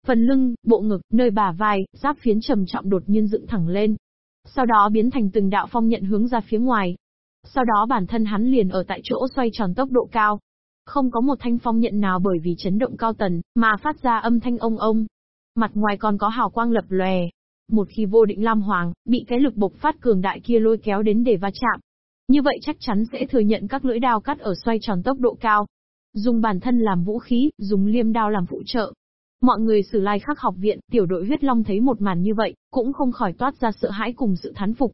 Phần lưng, bộ ngực, nơi bả vai, giáp phiến trầm trọng đột nhiên dựng thẳng lên. Sau đó biến thành từng đạo phong nhận hướng ra phía ngoài. Sau đó bản thân hắn liền ở tại chỗ xoay tròn tốc độ cao, không có một thanh phong nhận nào bởi vì chấn động cao tần, mà phát ra âm thanh ông ông. Mặt ngoài còn có hào quang lập lòe. Một khi vô định Lam Hoàng, bị cái lực bộc phát cường đại kia lôi kéo đến để va chạm. Như vậy chắc chắn sẽ thừa nhận các lưỡi đao cắt ở xoay tròn tốc độ cao. Dùng bản thân làm vũ khí, dùng liêm đao làm phụ trợ. Mọi người sử lai khắc học viện, tiểu đội huyết long thấy một màn như vậy, cũng không khỏi toát ra sợ hãi cùng sự thán phục.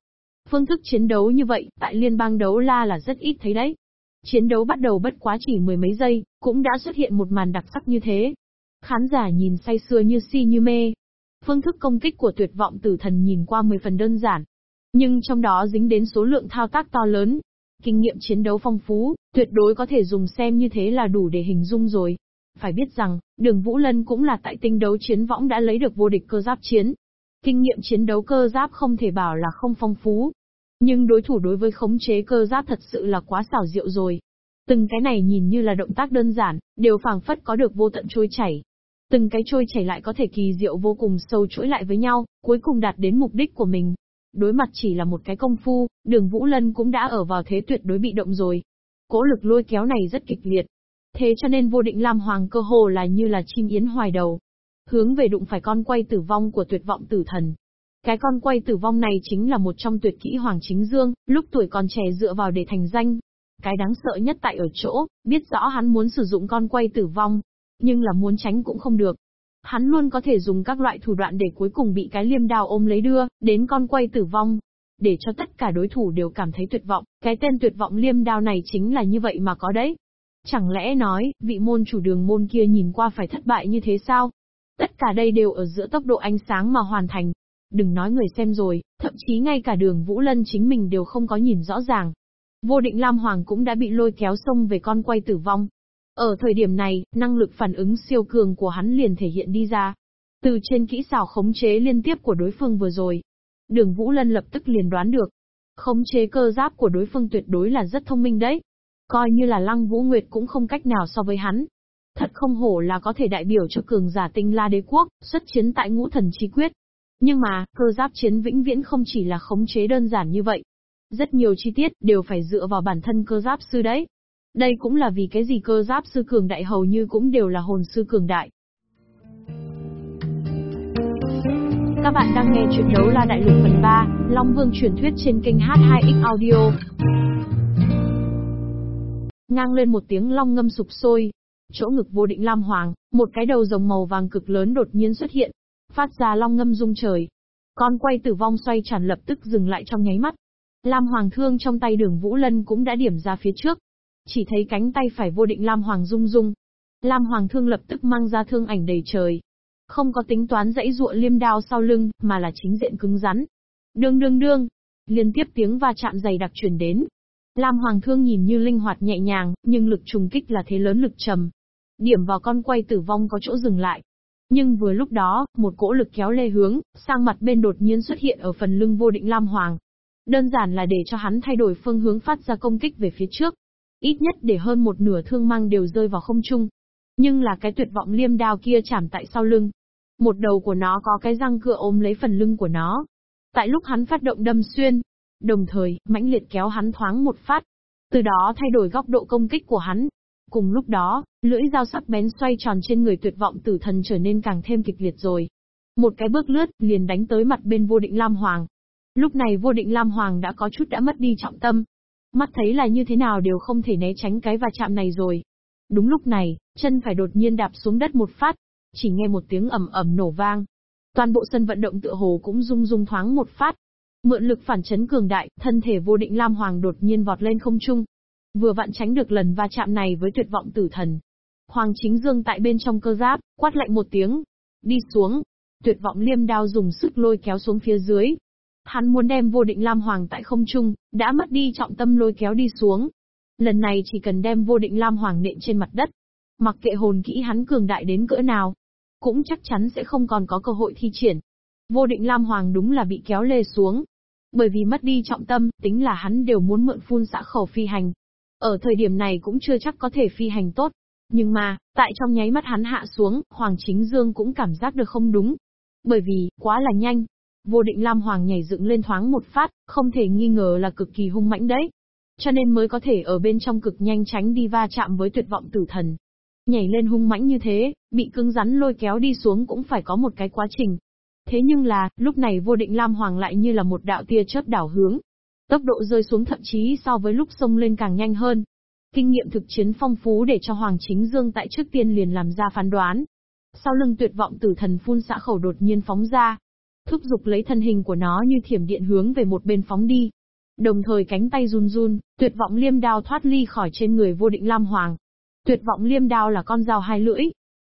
Phương thức chiến đấu như vậy, tại liên bang đấu la là rất ít thấy đấy. Chiến đấu bắt đầu bất quá chỉ mười mấy giây, cũng đã xuất hiện một màn đặc sắc như thế. Khán giả nhìn say sưa như si như mê. Phương thức công kích của tuyệt vọng tử thần nhìn qua mười phần đơn giản. Nhưng trong đó dính đến số lượng thao tác to lớn. Kinh nghiệm chiến đấu phong phú, tuyệt đối có thể dùng xem như thế là đủ để hình dung rồi. Phải biết rằng, đường Vũ Lân cũng là tại tinh đấu chiến võng đã lấy được vô địch cơ giáp chiến. Kinh nghiệm chiến đấu cơ giáp không thể bảo là không phong phú, nhưng đối thủ đối với khống chế cơ giáp thật sự là quá xảo diệu rồi. Từng cái này nhìn như là động tác đơn giản, đều phảng phất có được vô tận trôi chảy. Từng cái trôi chảy lại có thể kỳ diệu vô cùng sâu chuỗi lại với nhau, cuối cùng đạt đến mục đích của mình. Đối mặt chỉ là một cái công phu, đường Vũ Lân cũng đã ở vào thế tuyệt đối bị động rồi. Cố lực lôi kéo này rất kịch liệt. Thế cho nên vô định Lam Hoàng cơ hồ là như là chim yến hoài đầu. Hướng về đụng phải con quay tử vong của tuyệt vọng tử thần, cái con quay tử vong này chính là một trong tuyệt kỹ Hoàng Chính Dương, lúc tuổi còn trẻ dựa vào để thành danh. Cái đáng sợ nhất tại ở chỗ, biết rõ hắn muốn sử dụng con quay tử vong, nhưng là muốn tránh cũng không được. Hắn luôn có thể dùng các loại thủ đoạn để cuối cùng bị cái liêm đao ôm lấy đưa, đến con quay tử vong. Để cho tất cả đối thủ đều cảm thấy tuyệt vọng, cái tên tuyệt vọng liêm đao này chính là như vậy mà có đấy. Chẳng lẽ nói, vị môn chủ đường môn kia nhìn qua phải thất bại như thế sao? Tất cả đây đều ở giữa tốc độ ánh sáng mà hoàn thành. Đừng nói người xem rồi, thậm chí ngay cả đường Vũ Lân chính mình đều không có nhìn rõ ràng. Vô định Lam Hoàng cũng đã bị lôi kéo sông về con quay tử vong. Ở thời điểm này, năng lực phản ứng siêu cường của hắn liền thể hiện đi ra. Từ trên kỹ xảo khống chế liên tiếp của đối phương vừa rồi, đường Vũ Lân lập tức liền đoán được. Khống chế cơ giáp của đối phương tuyệt đối là rất thông minh đấy. Coi như là Lăng Vũ Nguyệt cũng không cách nào so với hắn. Thật không hổ là có thể đại biểu cho cường giả tinh la đế quốc, xuất chiến tại ngũ thần chi quyết. Nhưng mà, cơ giáp chiến vĩnh viễn không chỉ là khống chế đơn giản như vậy. Rất nhiều chi tiết đều phải dựa vào bản thân cơ giáp sư đấy. Đây cũng là vì cái gì cơ giáp sư cường đại hầu như cũng đều là hồn sư cường đại. Các bạn đang nghe chuyện đấu la đại lục phần 3, Long Vương truyền thuyết trên kênh H2X Audio. Ngang lên một tiếng long ngâm sụp sôi. Chỗ ngực vô định lam hoàng, một cái đầu rồng màu vàng cực lớn đột nhiên xuất hiện, phát ra long ngâm rung trời. Con quay tử vong xoay tròn lập tức dừng lại trong nháy mắt. Lam Hoàng thương trong tay đường Vũ Lân cũng đã điểm ra phía trước. Chỉ thấy cánh tay phải vô định Lam Hoàng rung rung. Lam Hoàng thương lập tức mang ra thương ảnh đầy trời. Không có tính toán dãy ruộng liêm đao sau lưng, mà là chính diện cứng rắn. Đương đương đương. Liên tiếp tiếng va chạm dày đặc truyền đến. Lam Hoàng thương nhìn như linh hoạt nhẹ nhàng, nhưng lực trùng kích là thế lớn lực trầm. Điểm vào con quay tử vong có chỗ dừng lại. Nhưng vừa lúc đó, một cỗ lực kéo lê hướng, sang mặt bên đột nhiên xuất hiện ở phần lưng vô định Lam Hoàng. Đơn giản là để cho hắn thay đổi phương hướng phát ra công kích về phía trước. Ít nhất để hơn một nửa thương mang đều rơi vào không trung. Nhưng là cái tuyệt vọng liêm đao kia chạm tại sau lưng. Một đầu của nó có cái răng cưa ôm lấy phần lưng của nó. Tại lúc hắn phát động đâm xuyên, đồng thời, mãnh liệt kéo hắn thoáng một phát. Từ đó thay đổi góc độ công kích của hắn, Cùng lúc đó, lưỡi dao sắc bén xoay tròn trên người tuyệt vọng tử thần trở nên càng thêm kịch liệt rồi. Một cái bước lướt, liền đánh tới mặt bên vô định Lam Hoàng. Lúc này vô định Lam Hoàng đã có chút đã mất đi trọng tâm. Mắt thấy là như thế nào đều không thể né tránh cái va chạm này rồi. Đúng lúc này, chân phải đột nhiên đạp xuống đất một phát, chỉ nghe một tiếng ầm ầm nổ vang. Toàn bộ sân vận động tựa hồ cũng rung rung thoáng một phát. Mượn lực phản chấn cường đại, thân thể vô định Lam Hoàng đột nhiên vọt lên không trung, Vừa vặn tránh được lần va chạm này với tuyệt vọng tử thần. Hoàng chính dương tại bên trong cơ giáp, quát lạnh một tiếng. Đi xuống. Tuyệt vọng liêm đao dùng sức lôi kéo xuống phía dưới. Hắn muốn đem vô định Lam Hoàng tại không trung, đã mất đi trọng tâm lôi kéo đi xuống. Lần này chỉ cần đem vô định Lam Hoàng nện trên mặt đất. Mặc kệ hồn kỹ hắn cường đại đến cỡ nào. Cũng chắc chắn sẽ không còn có cơ hội thi triển. Vô định Lam Hoàng đúng là bị kéo lê xuống. Bởi vì mất đi trọng tâm, tính là hắn đều muốn mượn phun xã khẩu phi hành. Ở thời điểm này cũng chưa chắc có thể phi hành tốt. Nhưng mà, tại trong nháy mắt hắn hạ xuống, Hoàng Chính Dương cũng cảm giác được không đúng. Bởi vì, quá là nhanh. Vô định Lam Hoàng nhảy dựng lên thoáng một phát, không thể nghi ngờ là cực kỳ hung mãnh đấy. Cho nên mới có thể ở bên trong cực nhanh tránh đi va chạm với tuyệt vọng tử thần. Nhảy lên hung mãnh như thế, bị cứng rắn lôi kéo đi xuống cũng phải có một cái quá trình. Thế nhưng là, lúc này vô định Lam Hoàng lại như là một đạo tia chớp đảo hướng. Tốc độ rơi xuống thậm chí so với lúc sông lên càng nhanh hơn. Kinh nghiệm thực chiến phong phú để cho Hoàng Chính Dương tại trước tiên liền làm ra phán đoán. Sau lưng tuyệt vọng tử thần phun xạ khẩu đột nhiên phóng ra. Thúc giục lấy thân hình của nó như thiểm điện hướng về một bên phóng đi. Đồng thời cánh tay run run, tuyệt vọng liêm đao thoát ly khỏi trên người vô định Lam Hoàng. Tuyệt vọng liêm đao là con dao hai lưỡi,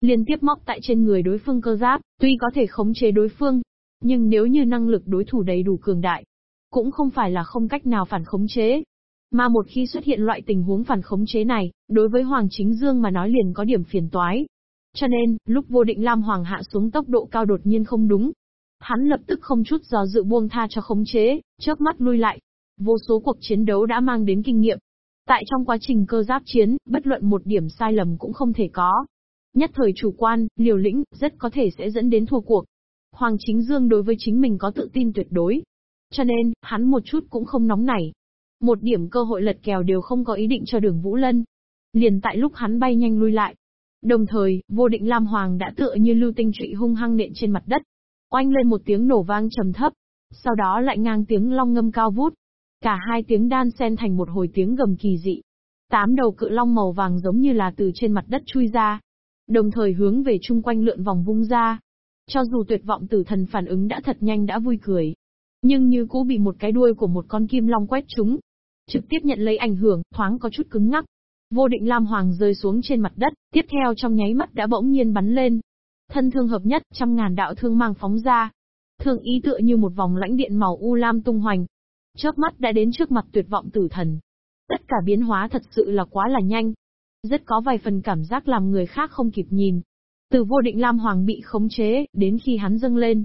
liên tiếp móc tại trên người đối phương cơ giáp, tuy có thể khống chế đối phương, nhưng nếu như năng lực đối thủ đầy đủ cường đại, cũng không phải là không cách nào phản khống chế. Mà một khi xuất hiện loại tình huống phản khống chế này, đối với Hoàng Chính Dương mà nói liền có điểm phiền toái. Cho nên, lúc vô định Lam Hoàng hạ xuống tốc độ cao đột nhiên không đúng. Hắn lập tức không chút do dự buông tha cho khống chế, chớp mắt lui lại. Vô số cuộc chiến đấu đã mang đến kinh nghiệm. Tại trong quá trình cơ giáp chiến, bất luận một điểm sai lầm cũng không thể có. Nhất thời chủ quan, liều lĩnh, rất có thể sẽ dẫn đến thua cuộc. Hoàng Chính Dương đối với chính mình có tự tin tuyệt đối. Cho nên, hắn một chút cũng không nóng nảy. Một điểm cơ hội lật kèo đều không có ý định cho đường Vũ Lân. Liền tại lúc hắn bay nhanh lui lại. Đồng thời, vô định Lam Hoàng đã tựa như lưu tinh trụy hung hăng nện trên mặt đất. Oanh lên một tiếng nổ vang trầm thấp. Sau đó lại ngang tiếng long ngâm cao vút. Cả hai tiếng đan xen thành một hồi tiếng gầm kỳ dị. Tám đầu cự long màu vàng giống như là từ trên mặt đất chui ra, đồng thời hướng về chung quanh lượn vòng vung ra. Cho dù tuyệt vọng tử thần phản ứng đã thật nhanh đã vui cười, nhưng như cũ bị một cái đuôi của một con kim long quét trúng. Trực tiếp nhận lấy ảnh hưởng, thoáng có chút cứng ngắc. Vô định Lam Hoàng rơi xuống trên mặt đất, tiếp theo trong nháy mắt đã bỗng nhiên bắn lên. Thân thương hợp nhất, trăm ngàn đạo thương mang phóng ra. Thương ý tựa như một vòng lãnh điện màu u lam tung hoành. Chớp mắt đã đến trước mặt tuyệt vọng tử thần. Tất cả biến hóa thật sự là quá là nhanh. Rất có vài phần cảm giác làm người khác không kịp nhìn. Từ vô định Lam Hoàng bị khống chế, đến khi hắn dâng lên.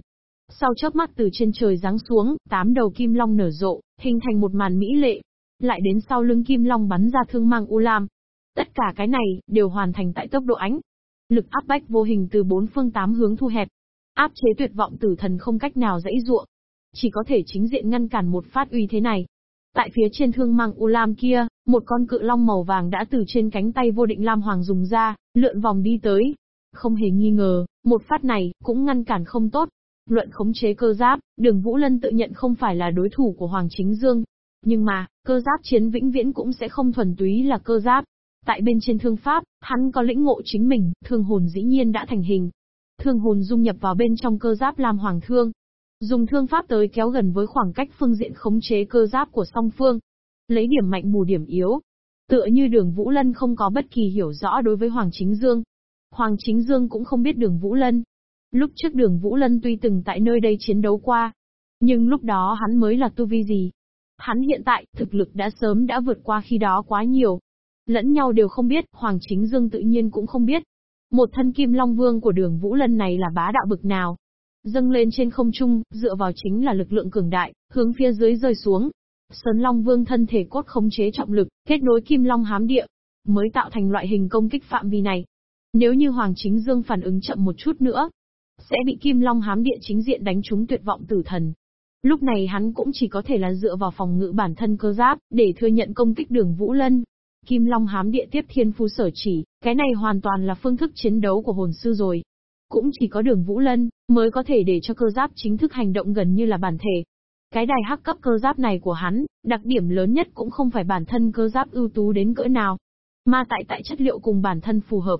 Sau chớp mắt từ trên trời giáng xuống, tám đầu kim long nở rộ, hình thành một màn mỹ lệ. Lại đến sau lưng kim long bắn ra thương mang u lam. Tất cả cái này, đều hoàn thành tại tốc độ ánh. Lực áp bách vô hình từ bốn phương tám hướng thu hẹp. Áp chế tuyệt vọng tử thần không cách nào dãy ruộng. Chỉ có thể chính diện ngăn cản một phát uy thế này. Tại phía trên thương mang u lam kia, một con cự long màu vàng đã từ trên cánh tay vô định lam hoàng dùng ra, lượn vòng đi tới. Không hề nghi ngờ, một phát này, cũng ngăn cản không tốt. Luận khống chế cơ giáp, đường Vũ Lân tự nhận không phải là đối thủ của Hoàng Chính Dương. Nhưng mà, cơ giáp chiến vĩnh viễn cũng sẽ không thuần túy là cơ giáp. Tại bên trên thương pháp, hắn có lĩnh ngộ chính mình, thương hồn dĩ nhiên đã thành hình. Thương hồn dung nhập vào bên trong cơ giáp làm hoàng thương, Dùng thương pháp tới kéo gần với khoảng cách phương diện khống chế cơ giáp của song phương. Lấy điểm mạnh bù điểm yếu. Tựa như đường Vũ Lân không có bất kỳ hiểu rõ đối với Hoàng Chính Dương. Hoàng Chính Dương cũng không biết đường Vũ Lân. Lúc trước đường Vũ Lân tuy từng tại nơi đây chiến đấu qua. Nhưng lúc đó hắn mới là tu vi gì. Hắn hiện tại, thực lực đã sớm đã vượt qua khi đó quá nhiều. Lẫn nhau đều không biết, Hoàng Chính Dương tự nhiên cũng không biết. Một thân kim long vương của đường Vũ Lân này là bá đạo bực nào dâng lên trên không trung, dựa vào chính là lực lượng cường đại, hướng phía dưới rơi xuống. Sơn Long Vương thân thể cốt khống chế trọng lực, kết nối Kim Long hám địa, mới tạo thành loại hình công kích phạm vi này. Nếu như Hoàng Chính Dương phản ứng chậm một chút nữa, sẽ bị Kim Long hám địa chính diện đánh trúng tuyệt vọng tử thần. Lúc này hắn cũng chỉ có thể là dựa vào phòng ngự bản thân cơ giáp, để thừa nhận công kích đường Vũ Lân. Kim Long hám địa tiếp thiên phu sở chỉ, cái này hoàn toàn là phương thức chiến đấu của hồn sư rồi. Cũng chỉ có đường Vũ Lân, mới có thể để cho cơ giáp chính thức hành động gần như là bản thể. Cái đài hắc cấp cơ giáp này của hắn, đặc điểm lớn nhất cũng không phải bản thân cơ giáp ưu tú đến cỡ nào, mà tại tại chất liệu cùng bản thân phù hợp.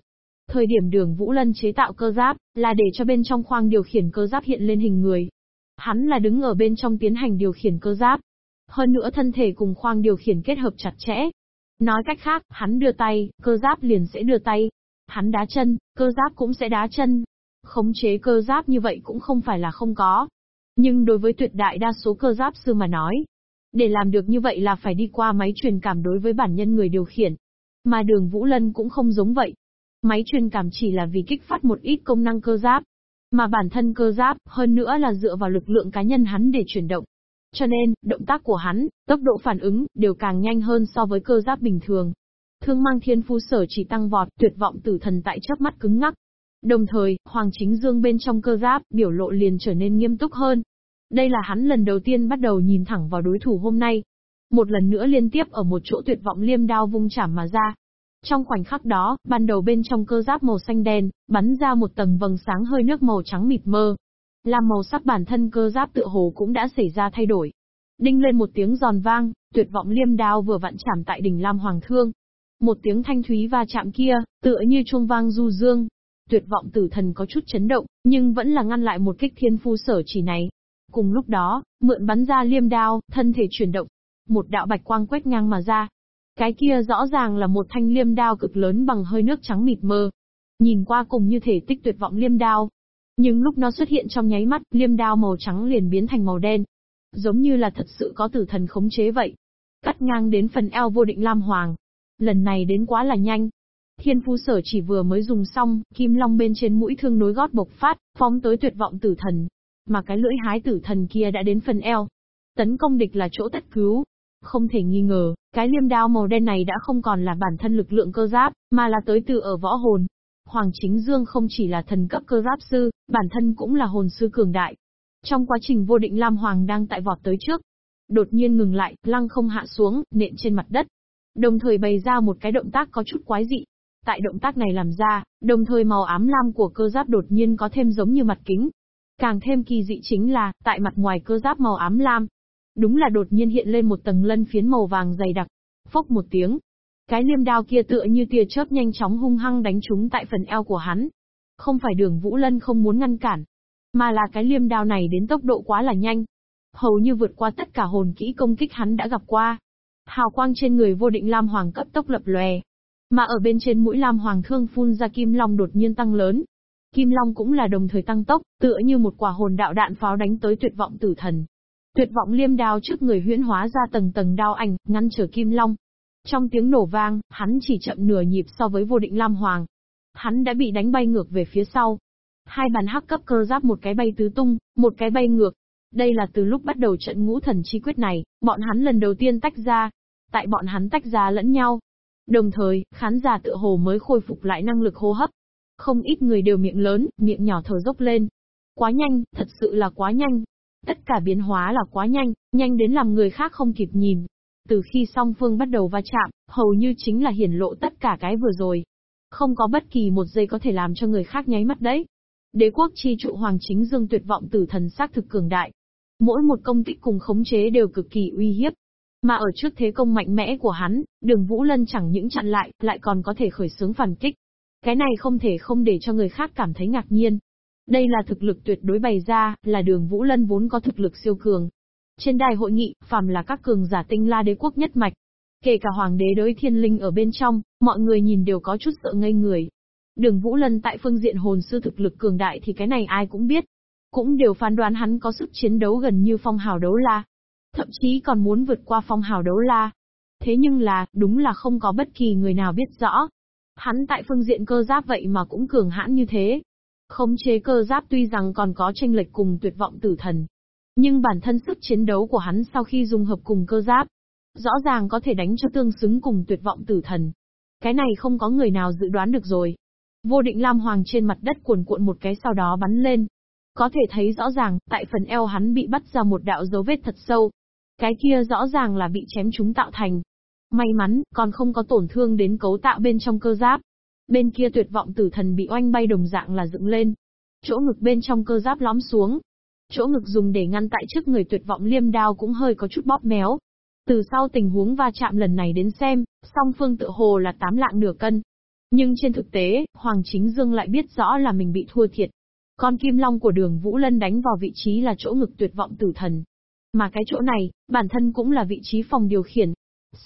Thời điểm đường Vũ Lân chế tạo cơ giáp, là để cho bên trong khoang điều khiển cơ giáp hiện lên hình người. Hắn là đứng ở bên trong tiến hành điều khiển cơ giáp. Hơn nữa thân thể cùng khoang điều khiển kết hợp chặt chẽ. Nói cách khác, hắn đưa tay, cơ giáp liền sẽ đưa tay. Hắn đá chân, cơ giáp cũng sẽ đá chân. Khống chế cơ giáp như vậy cũng không phải là không có. Nhưng đối với tuyệt đại đa số cơ giáp sư mà nói, Để làm được như vậy là phải đi qua máy truyền cảm đối với bản nhân người điều khiển. Mà đường Vũ Lân cũng không giống vậy. Máy truyền cảm chỉ là vì kích phát một ít công năng cơ giáp. Mà bản thân cơ giáp, hơn nữa là dựa vào lực lượng cá nhân hắn để chuyển động. Cho nên, động tác của hắn, tốc độ phản ứng, đều càng nhanh hơn so với cơ giáp bình thường. Thương mang thiên phu sở chỉ tăng vọt, tuyệt vọng tử thần tại chớp mắt cứng ngắc. Đồng thời, Hoàng Chính Dương bên trong cơ giáp, biểu lộ liền trở nên nghiêm túc hơn. Đây là hắn lần đầu tiên bắt đầu nhìn thẳng vào đối thủ hôm nay. Một lần nữa liên tiếp ở một chỗ tuyệt vọng liêm đao vung chảm mà ra. Trong khoảnh khắc đó, ban đầu bên trong cơ giáp màu xanh đen, bắn ra một tầng vầng sáng hơi nước màu trắng mịt mơ. Làm màu sắc bản thân cơ giáp tựa hồ cũng đã xảy ra thay đổi. Đinh lên một tiếng giòn vang, tuyệt vọng liêm đao vừa vặn chạm tại đỉnh Lam Hoàng Thương. Một tiếng thanh thúy va chạm kia, tựa như chuông vang du dương. Tuyệt vọng tử thần có chút chấn động, nhưng vẫn là ngăn lại một kích thiên phu sở chỉ này. Cùng lúc đó, mượn bắn ra liêm đao, thân thể chuyển động. Một đạo bạch quang quét ngang mà ra. Cái kia rõ ràng là một thanh liêm đao cực lớn bằng hơi nước trắng mịt mơ. Nhìn qua cùng như thể tích tuyệt vọng liêm đao. Nhưng lúc nó xuất hiện trong nháy mắt, liêm đao màu trắng liền biến thành màu đen. Giống như là thật sự có tử thần khống chế vậy. Cắt ngang đến phần eo vô định lam hoàng. Lần này đến quá là nhanh. Thiên phu sở chỉ vừa mới dùng xong, kim long bên trên mũi thương nối gót bộc phát, phóng tới tuyệt vọng tử thần. Mà cái lưỡi hái tử thần kia đã đến phần eo. Tấn công địch là chỗ tất cứu. Không thể nghi ngờ, cái liêm đao màu đen này đã không còn là bản thân lực lượng cơ giáp, mà là tới từ ở võ hồn. Hoàng Chính Dương không chỉ là thần cấp cơ giáp sư, bản thân cũng là hồn sư cường đại. Trong quá trình vô định Lam Hoàng đang tại vọt tới trước. Đột nhiên ngừng lại, lăng không hạ xuống, nện trên mặt đất. Đồng thời bày ra một cái động tác có chút quái dị. Tại động tác này làm ra, đồng thời màu ám lam của cơ giáp đột nhiên có thêm giống như mặt kính. Càng thêm kỳ dị chính là, tại mặt ngoài cơ giáp màu ám lam, đúng là đột nhiên hiện lên một tầng lân phiến màu vàng dày đặc. Phốc một tiếng. Cái liêm đao kia tựa như tia chớp nhanh chóng hung hăng đánh trúng tại phần eo của hắn. Không phải đường Vũ Lân không muốn ngăn cản, mà là cái liêm đao này đến tốc độ quá là nhanh. Hầu như vượt qua tất cả hồn kỹ công kích hắn đã gặp qua. Hào quang trên người vô định Lam Hoàng cấp tốc lập lòe. Mà ở bên trên mũi Lam Hoàng thương phun ra kim long đột nhiên tăng lớn. Kim long cũng là đồng thời tăng tốc, tựa như một quả hồn đạo đạn pháo đánh tới tuyệt vọng tử thần. Tuyệt vọng liêm đao trước người huyễn hóa ra tầng tầng đao ảnh, ngăn trở kim long. Trong tiếng nổ vang, hắn chỉ chậm nửa nhịp so với vô định Lam Hoàng. Hắn đã bị đánh bay ngược về phía sau. Hai bàn hắc cấp cơ giáp một cái bay tứ tung, một cái bay ngược. Đây là từ lúc bắt đầu trận ngũ thần chi quyết này, bọn hắn lần đầu tiên tách ra. Tại bọn hắn tách ra lẫn nhau. Đồng thời, khán giả tựa hồ mới khôi phục lại năng lực hô hấp. Không ít người đều miệng lớn, miệng nhỏ thở dốc lên. Quá nhanh, thật sự là quá nhanh. Tất cả biến hóa là quá nhanh, nhanh đến làm người khác không kịp nhìn. Từ khi song phương bắt đầu va chạm, hầu như chính là hiển lộ tất cả cái vừa rồi. Không có bất kỳ một giây có thể làm cho người khác nháy mắt đấy. Đế quốc chi trụ Hoàng Chính Dương tuyệt vọng tử thần xác thực cường đại. Mỗi một công kích cùng khống chế đều cực kỳ uy hiếp. Mà ở trước thế công mạnh mẽ của hắn, đường Vũ Lân chẳng những chặn lại, lại còn có thể khởi xướng phản kích. Cái này không thể không để cho người khác cảm thấy ngạc nhiên. Đây là thực lực tuyệt đối bày ra, là đường Vũ Lân vốn có thực lực siêu cường. Trên đài hội nghị, phàm là các cường giả tinh la đế quốc nhất mạch. Kể cả hoàng đế đối thiên linh ở bên trong, mọi người nhìn đều có chút sợ ngây người. Đường Vũ Lân tại phương diện hồn sư thực lực cường đại thì cái này ai cũng biết. Cũng đều phán đoán hắn có sức chiến đấu gần như phong hào đấu la. Thậm chí còn muốn vượt qua phong hào đấu la. Thế nhưng là, đúng là không có bất kỳ người nào biết rõ. Hắn tại phương diện cơ giáp vậy mà cũng cường hãn như thế. Khống chế cơ giáp tuy rằng còn có tranh lệch cùng tuyệt vọng tử thần. Nhưng bản thân sức chiến đấu của hắn sau khi dung hợp cùng cơ giáp, rõ ràng có thể đánh cho tương xứng cùng tuyệt vọng tử thần. Cái này không có người nào dự đoán được rồi. Vô định Lam Hoàng trên mặt đất cuồn cuộn một cái sau đó bắn lên. Có thể thấy rõ ràng, tại phần eo hắn bị bắt ra một đạo dấu vết thật sâu. Cái kia rõ ràng là bị chém chúng tạo thành. May mắn, còn không có tổn thương đến cấu tạo bên trong cơ giáp. Bên kia tuyệt vọng tử thần bị oanh bay đồng dạng là dựng lên. Chỗ ngực bên trong cơ giáp lõm xuống. Chỗ ngực dùng để ngăn tại trước người tuyệt vọng liêm đao cũng hơi có chút bóp méo. Từ sau tình huống va chạm lần này đến xem, song phương tự hồ là tám lạng nửa cân. Nhưng trên thực tế, Hoàng Chính Dương lại biết rõ là mình bị thua thiệt. Con kim long của đường Vũ Lân đánh vào vị trí là chỗ ngực tuyệt vọng tử thần. Mà cái chỗ này, bản thân cũng là vị trí phòng điều khiển,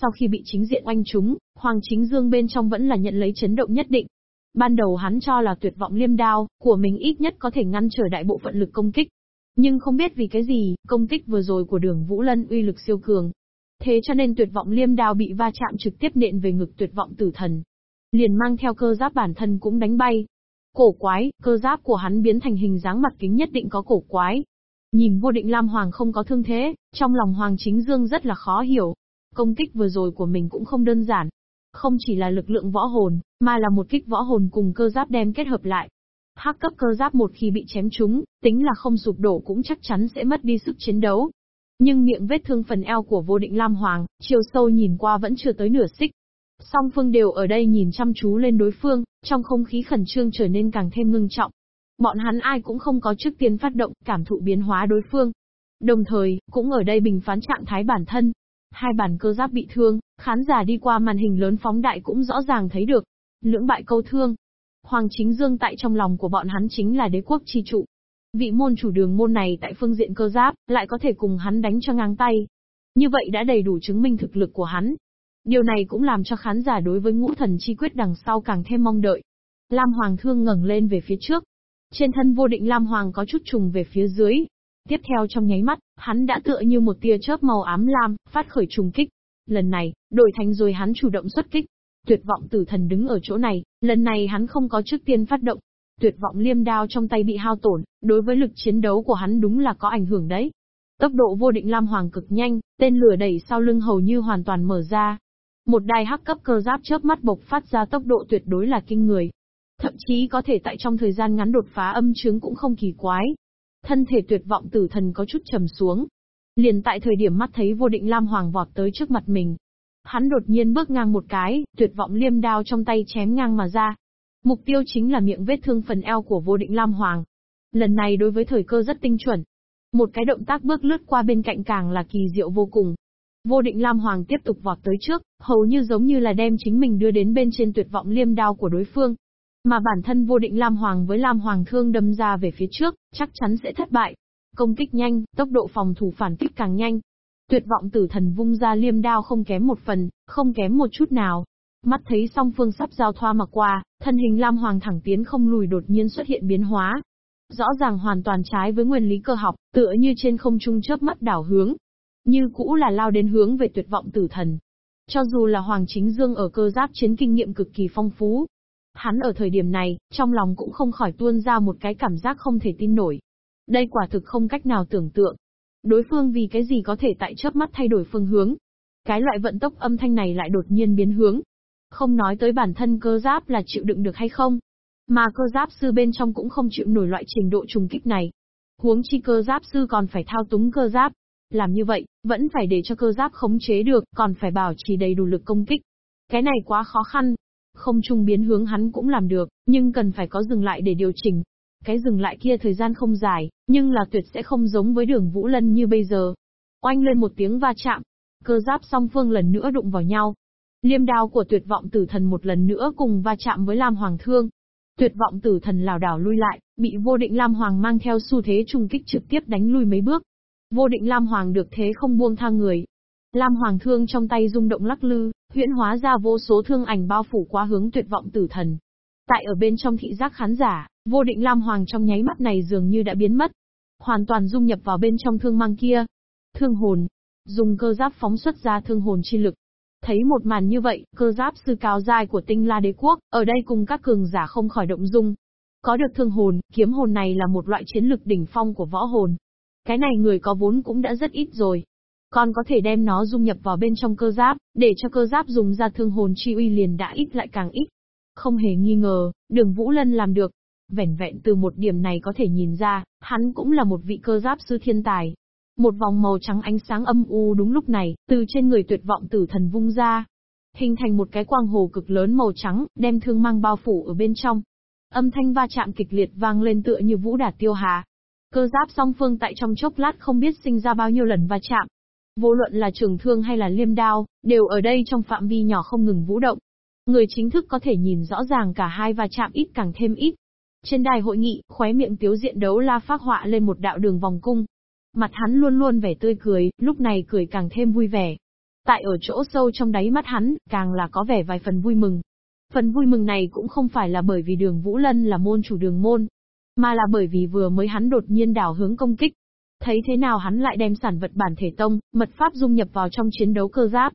sau khi bị chính diện oanh trúng, Hoàng Chính Dương bên trong vẫn là nhận lấy chấn động nhất định. Ban đầu hắn cho là tuyệt vọng liêm đao, của mình ít nhất có thể ngăn trở đại bộ phận lực công kích. Nhưng không biết vì cái gì, công kích vừa rồi của đường Vũ Lân uy lực siêu cường. Thế cho nên tuyệt vọng liêm đao bị va chạm trực tiếp nện về ngực tuyệt vọng tử thần. Liền mang theo cơ giáp bản thân cũng đánh bay. Cổ quái, cơ giáp của hắn biến thành hình dáng mặt kính nhất định có cổ quái. Nhìn vô định Lam Hoàng không có thương thế, trong lòng Hoàng Chính Dương rất là khó hiểu. Công kích vừa rồi của mình cũng không đơn giản. Không chỉ là lực lượng võ hồn, mà là một kích võ hồn cùng cơ giáp đem kết hợp lại. Hắc cấp cơ giáp một khi bị chém trúng, tính là không sụp đổ cũng chắc chắn sẽ mất đi sức chiến đấu. Nhưng miệng vết thương phần eo của vô định Lam Hoàng, chiều sâu nhìn qua vẫn chưa tới nửa xích. Song phương đều ở đây nhìn chăm chú lên đối phương, trong không khí khẩn trương trở nên càng thêm ngưng trọng. Bọn hắn ai cũng không có trước tiên phát động, cảm thụ biến hóa đối phương. Đồng thời, cũng ở đây bình phán trạng thái bản thân. Hai bản cơ giáp bị thương, khán giả đi qua màn hình lớn phóng đại cũng rõ ràng thấy được. Lưỡng bại câu thương. Hoàng chính dương tại trong lòng của bọn hắn chính là đế quốc chi trụ. Vị môn chủ đường môn này tại phương diện cơ giáp, lại có thể cùng hắn đánh cho ngang tay. Như vậy đã đầy đủ chứng minh thực lực của hắn. Điều này cũng làm cho khán giả đối với ngũ thần chi quyết đằng sau càng thêm mong đợi. Lam Hoàng thương ngẩng lên về phía trước. Trên thân vô định Lam Hoàng có chút trùng về phía dưới. Tiếp theo trong nháy mắt, hắn đã tựa như một tia chớp màu ám lam, phát khởi trùng kích. Lần này, đổi thành rồi hắn chủ động xuất kích. Tuyệt vọng tử thần đứng ở chỗ này, lần này hắn không có trước tiên phát động. Tuyệt vọng liêm đao trong tay bị hao tổn, đối với lực chiến đấu của hắn đúng là có ảnh hưởng đấy. Tốc độ vô định Lam Hoàng cực nhanh, tên lửa đẩy sau lưng hầu như hoàn toàn mở ra. Một đài hắc cấp cơ giáp chớp mắt bộc phát ra tốc độ tuyệt đối là kinh người. Thậm chí có thể tại trong thời gian ngắn đột phá âm chứng cũng không kỳ quái. Thân thể tuyệt vọng tử thần có chút trầm xuống. Liền tại thời điểm mắt thấy vô định Lam Hoàng vọt tới trước mặt mình, Hắn đột nhiên bước ngang một cái, tuyệt vọng liêm đao trong tay chém ngang mà ra. Mục tiêu chính là miệng vết thương phần eo của vô định Lam Hoàng. Lần này đối với thời cơ rất tinh chuẩn. Một cái động tác bước lướt qua bên cạnh càng là kỳ diệu vô cùng. Vô định Lam Hoàng tiếp tục vọt tới trước, hầu như giống như là đem chính mình đưa đến bên trên tuyệt vọng liêm đao của đối phương. Mà bản thân vô định Lam Hoàng với Lam Hoàng thương đâm ra về phía trước, chắc chắn sẽ thất bại. Công kích nhanh, tốc độ phòng thủ phản kích càng nhanh, Tuyệt vọng tử thần vung ra liêm đao không kém một phần, không kém một chút nào. Mắt thấy song phương sắp giao thoa mà qua, thân hình Lam Hoàng thẳng tiến không lùi đột nhiên xuất hiện biến hóa. Rõ ràng hoàn toàn trái với nguyên lý cơ học, tựa như trên không trung chớp mắt đảo hướng. Như cũ là lao đến hướng về tuyệt vọng tử thần. Cho dù là Hoàng Chính Dương ở cơ giáp chiến kinh nghiệm cực kỳ phong phú. Hắn ở thời điểm này, trong lòng cũng không khỏi tuôn ra một cái cảm giác không thể tin nổi. Đây quả thực không cách nào tưởng tượng, Đối phương vì cái gì có thể tại chớp mắt thay đổi phương hướng. Cái loại vận tốc âm thanh này lại đột nhiên biến hướng. Không nói tới bản thân cơ giáp là chịu đựng được hay không. Mà cơ giáp sư bên trong cũng không chịu nổi loại trình độ trùng kích này. Huống chi cơ giáp sư còn phải thao túng cơ giáp. Làm như vậy, vẫn phải để cho cơ giáp khống chế được, còn phải bảo trì đầy đủ lực công kích. Cái này quá khó khăn. Không trung biến hướng hắn cũng làm được, nhưng cần phải có dừng lại để điều chỉnh. Cái dừng lại kia thời gian không dài, nhưng là tuyệt sẽ không giống với đường Vũ Lân như bây giờ. Oanh lên một tiếng va chạm, cơ giáp song phương lần nữa đụng vào nhau. Liêm đao của tuyệt vọng tử thần một lần nữa cùng va chạm với Lam Hoàng Thương. Tuyệt vọng tử thần lảo đảo lui lại, bị vô định Lam Hoàng mang theo xu thế trùng kích trực tiếp đánh lui mấy bước. Vô định Lam Hoàng được thế không buông tha người. Lam Hoàng Thương trong tay rung động lắc lư, huyễn hóa ra vô số thương ảnh bao phủ qua hướng tuyệt vọng tử thần. Tại ở bên trong thị giác khán giả, vô định Lam Hoàng trong nháy mắt này dường như đã biến mất. Hoàn toàn dung nhập vào bên trong thương mang kia. Thương hồn. Dùng cơ giáp phóng xuất ra thương hồn chi lực. Thấy một màn như vậy, cơ giáp sư cao dài của tinh la đế quốc, ở đây cùng các cường giả không khỏi động dung. Có được thương hồn, kiếm hồn này là một loại chiến lực đỉnh phong của võ hồn. Cái này người có vốn cũng đã rất ít rồi con có thể đem nó dung nhập vào bên trong cơ giáp, để cho cơ giáp dùng ra thương hồn chi uy liền đã ít lại càng ít. Không hề nghi ngờ, đường Vũ Lân làm được. Vẻn vẹn từ một điểm này có thể nhìn ra, hắn cũng là một vị cơ giáp sư thiên tài. Một vòng màu trắng ánh sáng âm u đúng lúc này, từ trên người tuyệt vọng tử thần vung ra. Hình thành một cái quang hồ cực lớn màu trắng, đem thương mang bao phủ ở bên trong. Âm thanh va chạm kịch liệt vang lên tựa như vũ đả tiêu hà. Cơ giáp song phương tại trong chốc lát không biết sinh ra bao nhiêu lần va chạm. Vô luận là trường thương hay là liêm đao, đều ở đây trong phạm vi nhỏ không ngừng vũ động. Người chính thức có thể nhìn rõ ràng cả hai và chạm ít càng thêm ít. Trên đài hội nghị, khóe miệng tiếu diện đấu la phát họa lên một đạo đường vòng cung. Mặt hắn luôn luôn vẻ tươi cười, lúc này cười càng thêm vui vẻ. Tại ở chỗ sâu trong đáy mắt hắn, càng là có vẻ vài phần vui mừng. Phần vui mừng này cũng không phải là bởi vì đường Vũ Lân là môn chủ đường môn, mà là bởi vì vừa mới hắn đột nhiên đảo hướng công kích, Thấy thế nào hắn lại đem sản vật bản thể tông, mật pháp dung nhập vào trong chiến đấu cơ giáp.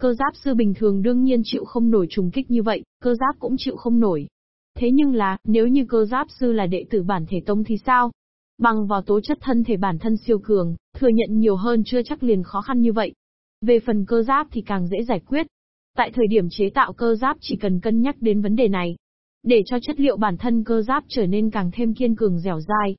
Cơ giáp sư bình thường đương nhiên chịu không nổi trùng kích như vậy, cơ giáp cũng chịu không nổi. Thế nhưng là, nếu như cơ giáp sư là đệ tử bản thể tông thì sao? Bằng vào tố chất thân thể bản thân siêu cường, thừa nhận nhiều hơn chưa chắc liền khó khăn như vậy. Về phần cơ giáp thì càng dễ giải quyết. Tại thời điểm chế tạo cơ giáp chỉ cần cân nhắc đến vấn đề này. Để cho chất liệu bản thân cơ giáp trở nên càng thêm kiên cường dẻo dai.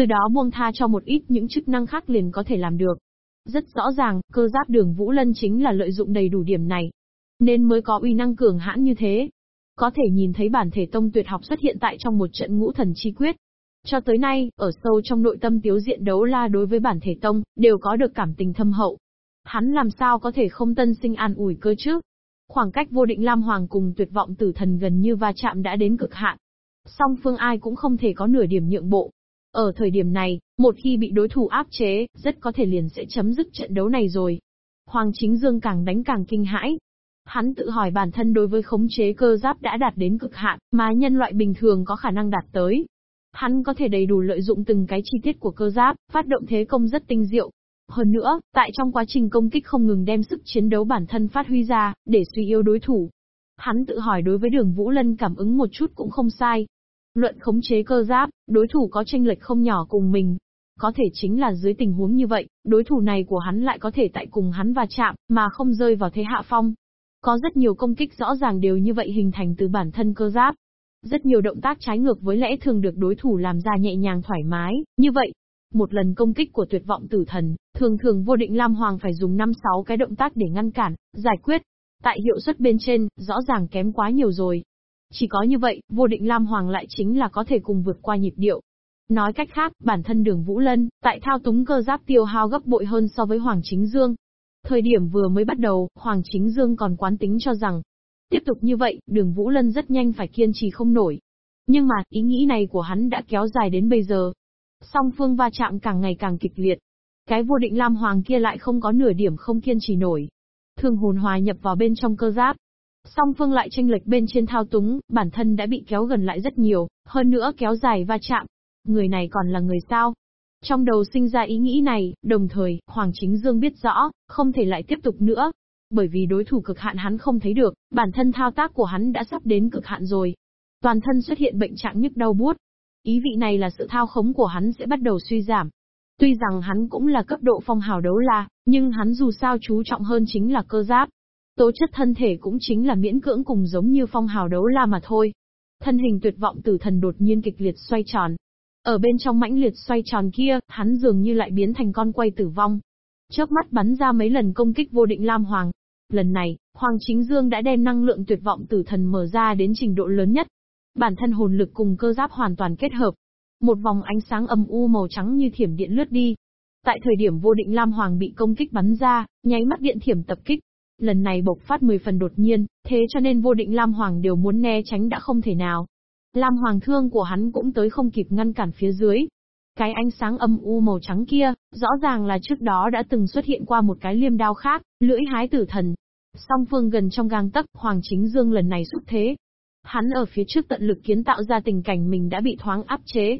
Từ đó buông tha cho một ít những chức năng khác liền có thể làm được. Rất rõ ràng, cơ giáp đường Vũ Lân chính là lợi dụng đầy đủ điểm này. Nên mới có uy năng cường hãn như thế. Có thể nhìn thấy bản thể tông tuyệt học xuất hiện tại trong một trận ngũ thần chi quyết. Cho tới nay, ở sâu trong nội tâm tiếu diện đấu la đối với bản thể tông, đều có được cảm tình thâm hậu. Hắn làm sao có thể không tân sinh an ủi cơ chứ? Khoảng cách vô định Lam Hoàng cùng tuyệt vọng tử thần gần như va chạm đã đến cực hạn. Song phương ai cũng không thể có nửa điểm nhượng bộ. Ở thời điểm này, một khi bị đối thủ áp chế, rất có thể liền sẽ chấm dứt trận đấu này rồi. Hoàng Chính Dương càng đánh càng kinh hãi. Hắn tự hỏi bản thân đối với khống chế cơ giáp đã đạt đến cực hạn, mà nhân loại bình thường có khả năng đạt tới. Hắn có thể đầy đủ lợi dụng từng cái chi tiết của cơ giáp, phát động thế công rất tinh diệu. Hơn nữa, tại trong quá trình công kích không ngừng đem sức chiến đấu bản thân phát huy ra, để suy yếu đối thủ. Hắn tự hỏi đối với đường Vũ Lân cảm ứng một chút cũng không sai. Luận khống chế cơ giáp, đối thủ có tranh lệch không nhỏ cùng mình. Có thể chính là dưới tình huống như vậy, đối thủ này của hắn lại có thể tại cùng hắn va chạm, mà không rơi vào thế hạ phong. Có rất nhiều công kích rõ ràng đều như vậy hình thành từ bản thân cơ giáp. Rất nhiều động tác trái ngược với lẽ thường được đối thủ làm ra nhẹ nhàng thoải mái, như vậy. Một lần công kích của tuyệt vọng tử thần, thường thường vô định Lam Hoàng phải dùng 5-6 cái động tác để ngăn cản, giải quyết. Tại hiệu suất bên trên, rõ ràng kém quá nhiều rồi. Chỉ có như vậy, vô định Lam Hoàng lại chính là có thể cùng vượt qua nhịp điệu. Nói cách khác, bản thân đường Vũ Lân, tại thao túng cơ giáp tiêu hao gấp bội hơn so với Hoàng Chính Dương. Thời điểm vừa mới bắt đầu, Hoàng Chính Dương còn quán tính cho rằng, tiếp tục như vậy, đường Vũ Lân rất nhanh phải kiên trì không nổi. Nhưng mà, ý nghĩ này của hắn đã kéo dài đến bây giờ. Song phương va chạm càng ngày càng kịch liệt. Cái vô định Lam Hoàng kia lại không có nửa điểm không kiên trì nổi. thường hồn hòa nhập vào bên trong cơ giáp, Song phương lại tranh lệch bên trên thao túng, bản thân đã bị kéo gần lại rất nhiều, hơn nữa kéo dài va chạm. Người này còn là người sao? Trong đầu sinh ra ý nghĩ này, đồng thời, Hoàng Chính Dương biết rõ, không thể lại tiếp tục nữa. Bởi vì đối thủ cực hạn hắn không thấy được, bản thân thao tác của hắn đã sắp đến cực hạn rồi. Toàn thân xuất hiện bệnh trạng nhức đau buốt. Ý vị này là sự thao khống của hắn sẽ bắt đầu suy giảm. Tuy rằng hắn cũng là cấp độ phong hào đấu la, nhưng hắn dù sao chú trọng hơn chính là cơ giáp. Tố chất thân thể cũng chính là miễn cưỡng cùng giống như phong hào đấu la mà thôi. Thân hình tuyệt vọng tử thần đột nhiên kịch liệt xoay tròn. Ở bên trong mãnh liệt xoay tròn kia, hắn dường như lại biến thành con quay tử vong. Chớp mắt bắn ra mấy lần công kích vô định Lam Hoàng. Lần này, Hoàng Chính Dương đã đem năng lượng tuyệt vọng tử thần mở ra đến trình độ lớn nhất. Bản thân hồn lực cùng cơ giáp hoàn toàn kết hợp. Một vòng ánh sáng âm u màu trắng như thiểm điện lướt đi, Tại thời điểm vô định Lam Hoàng bị công kích bắn ra, nháy mắt điện thiểm tập kích, Lần này bộc phát 10 phần đột nhiên, thế cho nên vô định Lam Hoàng đều muốn né tránh đã không thể nào. Lam Hoàng thương của hắn cũng tới không kịp ngăn cản phía dưới. Cái ánh sáng âm u màu trắng kia, rõ ràng là trước đó đã từng xuất hiện qua một cái liêm đao khác, lưỡi hái tử thần. Song phương gần trong gang tấc, Hoàng Chính Dương lần này xuất thế. Hắn ở phía trước tận lực kiến tạo ra tình cảnh mình đã bị thoáng áp chế.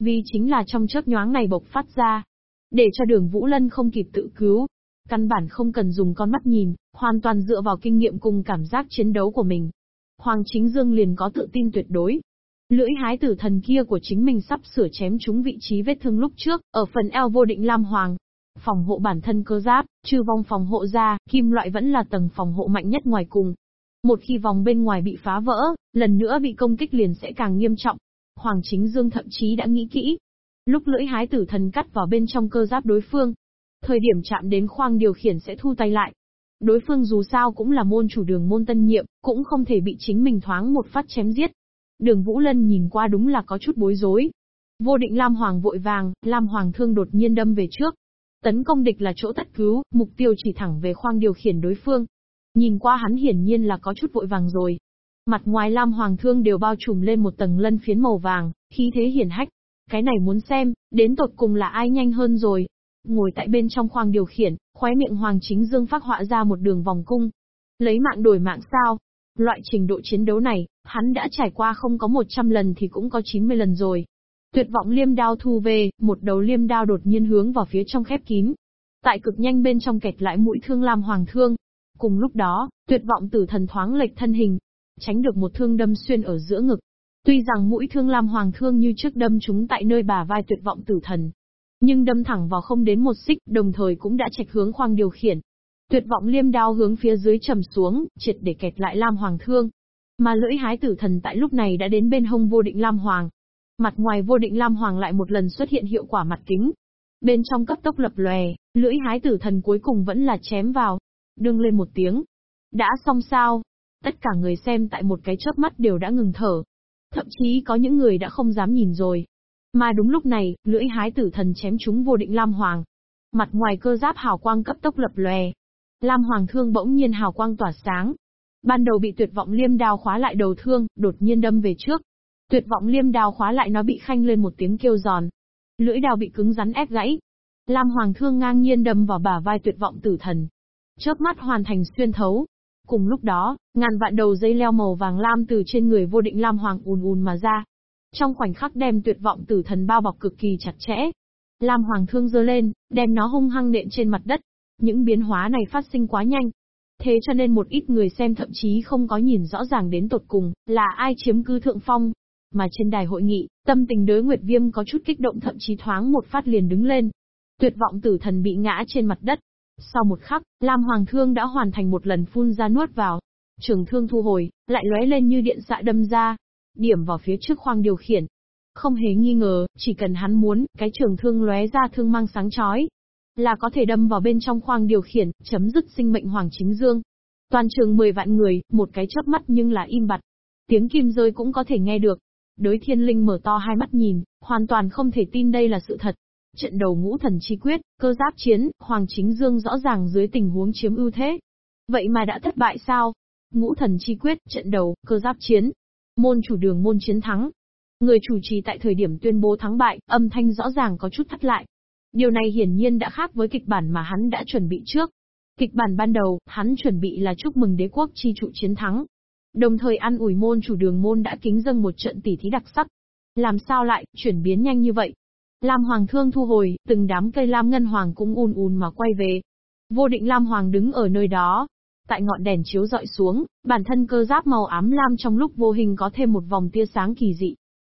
Vì chính là trong chớp nhoáng này bộc phát ra. Để cho đường Vũ Lân không kịp tự cứu, Căn bản không cần dùng con mắt nhìn, hoàn toàn dựa vào kinh nghiệm cùng cảm giác chiến đấu của mình. Hoàng Chính Dương liền có tự tin tuyệt đối. Lưỡi hái tử thần kia của chính mình sắp sửa chém trúng vị trí vết thương lúc trước, ở phần eo vô định Lam Hoàng. Phòng hộ bản thân cơ giáp, trừ vòng phòng hộ ra, kim loại vẫn là tầng phòng hộ mạnh nhất ngoài cùng. Một khi vòng bên ngoài bị phá vỡ, lần nữa bị công kích liền sẽ càng nghiêm trọng. Hoàng Chính Dương thậm chí đã nghĩ kỹ. Lúc lưỡi hái tử thần cắt vào bên trong cơ giáp đối phương, Thời điểm chạm đến khoang điều khiển sẽ thu tay lại. Đối phương dù sao cũng là môn chủ đường môn tân nhiệm, cũng không thể bị chính mình thoáng một phát chém giết. Đường Vũ Lân nhìn qua đúng là có chút bối rối. Vô định Lam Hoàng vội vàng, Lam Hoàng thương đột nhiên đâm về trước. Tấn công địch là chỗ tất cứu, mục tiêu chỉ thẳng về khoang điều khiển đối phương. Nhìn qua hắn hiển nhiên là có chút vội vàng rồi. Mặt ngoài Lam Hoàng thương đều bao trùm lên một tầng lân phiến màu vàng, khí thế hiển hách. Cái này muốn xem, đến tột cùng là ai nhanh hơn rồi. Ngồi tại bên trong khoang điều khiển, khóe miệng Hoàng Chính Dương phát họa ra một đường vòng cung. Lấy mạng đổi mạng sao? Loại trình độ chiến đấu này, hắn đã trải qua không có 100 lần thì cũng có 90 lần rồi. Tuyệt vọng liêm đao thu về, một đầu liêm đao đột nhiên hướng vào phía trong khép kín. Tại cực nhanh bên trong kẹt lại mũi thương làm Hoàng thương. Cùng lúc đó, tuyệt vọng tử thần thoáng lệch thân hình, tránh được một thương đâm xuyên ở giữa ngực. Tuy rằng mũi thương Lam Hoàng thương như trước đâm chúng tại nơi bà vai tuyệt vọng tử thần, nhưng đâm thẳng vào không đến một xích, đồng thời cũng đã chạch hướng khoang điều khiển. Tuyệt vọng liêm đao hướng phía dưới trầm xuống, triệt để kẹt lại Lam Hoàng thương. Mà lưỡi hái tử thần tại lúc này đã đến bên hông vô định Lam Hoàng. Mặt ngoài vô định Lam Hoàng lại một lần xuất hiện hiệu quả mặt kính. Bên trong cấp tốc lập lòe, lưỡi hái tử thần cuối cùng vẫn là chém vào. Đương lên một tiếng. Đã xong sao? Tất cả người xem tại một cái chớp mắt đều đã ngừng thở. Thậm chí có những người đã không dám nhìn rồi. Mà đúng lúc này, lưỡi hái tử thần chém chúng vô định Lam Hoàng. Mặt ngoài cơ giáp hào quang cấp tốc lập lòe. Lam Hoàng thương bỗng nhiên hào quang tỏa sáng. Ban đầu bị tuyệt vọng liêm đao khóa lại đầu thương, đột nhiên đâm về trước. Tuyệt vọng liêm đao khóa lại nó bị khanh lên một tiếng kêu giòn. Lưỡi đao bị cứng rắn ép gãy. Lam Hoàng thương ngang nhiên đâm vào bả vai tuyệt vọng tử thần. Chớp mắt hoàn thành xuyên thấu. Cùng lúc đó, ngàn vạn đầu dây leo màu vàng lam từ trên người vô định Lam Hoàng ùn ùn mà ra. Trong khoảnh khắc đem tuyệt vọng tử thần bao bọc cực kỳ chặt chẽ. Lam Hoàng thương giơ lên, đem nó hung hăng nện trên mặt đất. Những biến hóa này phát sinh quá nhanh. Thế cho nên một ít người xem thậm chí không có nhìn rõ ràng đến tột cùng, là ai chiếm cư thượng phong. Mà trên đài hội nghị, tâm tình đối Nguyệt Viêm có chút kích động thậm chí thoáng một phát liền đứng lên. Tuyệt vọng tử thần bị ngã trên mặt đất. Sau một khắc, Lam Hoàng Thương đã hoàn thành một lần phun ra nuốt vào. Trường thương thu hồi, lại lóe lên như điện xạ đâm ra, điểm vào phía trước khoang điều khiển. Không hề nghi ngờ, chỉ cần hắn muốn, cái trường thương lóe ra thương mang sáng chói, là có thể đâm vào bên trong khoang điều khiển, chấm dứt sinh mệnh Hoàng Chính Dương. Toàn trường 10 vạn người, một cái chớp mắt nhưng là im bặt. Tiếng kim rơi cũng có thể nghe được. Đối thiên linh mở to hai mắt nhìn, hoàn toàn không thể tin đây là sự thật. Trận đầu ngũ thần chi quyết, cơ giáp chiến, Hoàng Chính Dương rõ ràng dưới tình huống chiếm ưu thế. Vậy mà đã thất bại sao? Ngũ thần chi quyết, trận đầu, cơ giáp chiến, Môn chủ đường môn chiến thắng. Người chủ trì tại thời điểm tuyên bố thắng bại, âm thanh rõ ràng có chút thắt lại. Điều này hiển nhiên đã khác với kịch bản mà hắn đã chuẩn bị trước. Kịch bản ban đầu, hắn chuẩn bị là chúc mừng đế quốc chi trụ chiến thắng. Đồng thời ăn ủi môn chủ đường môn đã kính dâng một trận tỉ thí đặc sắc. Làm sao lại, chuyển biến nhanh như vậy? Lam Hoàng thương thu hồi, từng đám cây Lam Ngân Hoàng cũng un un mà quay về. Vô định Lam Hoàng đứng ở nơi đó, Tại ngọn đèn chiếu dọi xuống, bản thân cơ giáp màu ám lam trong lúc vô hình có thêm một vòng tia sáng kỳ dị.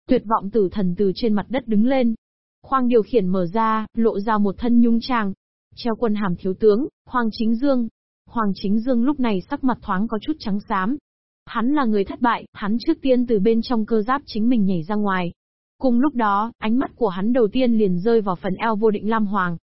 Tuyệt vọng tử thần từ trên mặt đất đứng lên. Khoang điều khiển mở ra, lộ ra một thân nhung trang. Treo quân hàm thiếu tướng, Hoàng Chính Dương. Hoàng Chính Dương lúc này sắc mặt thoáng có chút trắng xám. Hắn là người thất bại, hắn trước tiên từ bên trong cơ giáp chính mình nhảy ra ngoài. Cùng lúc đó, ánh mắt của hắn đầu tiên liền rơi vào phần eo vô định Lam Hoàng.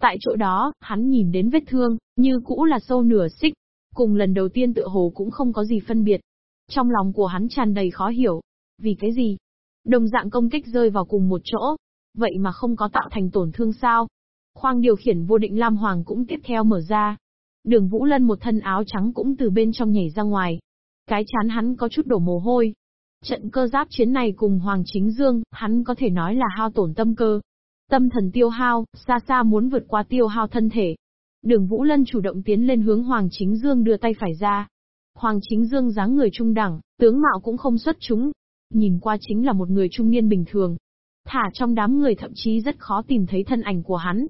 Tại chỗ đó, hắn nhìn đến vết thương, như cũ là sâu nửa xích, Cùng lần đầu tiên tựa hồ cũng không có gì phân biệt. Trong lòng của hắn tràn đầy khó hiểu. Vì cái gì? Đồng dạng công kích rơi vào cùng một chỗ. Vậy mà không có tạo thành tổn thương sao? Khoang điều khiển vô định Lam Hoàng cũng tiếp theo mở ra. Đường Vũ Lân một thân áo trắng cũng từ bên trong nhảy ra ngoài. Cái chán hắn có chút đổ mồ hôi. Trận cơ giáp chiến này cùng Hoàng Chính Dương, hắn có thể nói là hao tổn tâm cơ. Tâm thần tiêu hao, xa xa muốn vượt qua tiêu hao thân thể. Đường Vũ Lân chủ động tiến lên hướng Hoàng Chính Dương đưa tay phải ra. Hoàng Chính Dương dáng người trung đẳng, tướng mạo cũng không xuất chúng. Nhìn qua chính là một người trung niên bình thường. Thả trong đám người thậm chí rất khó tìm thấy thân ảnh của hắn.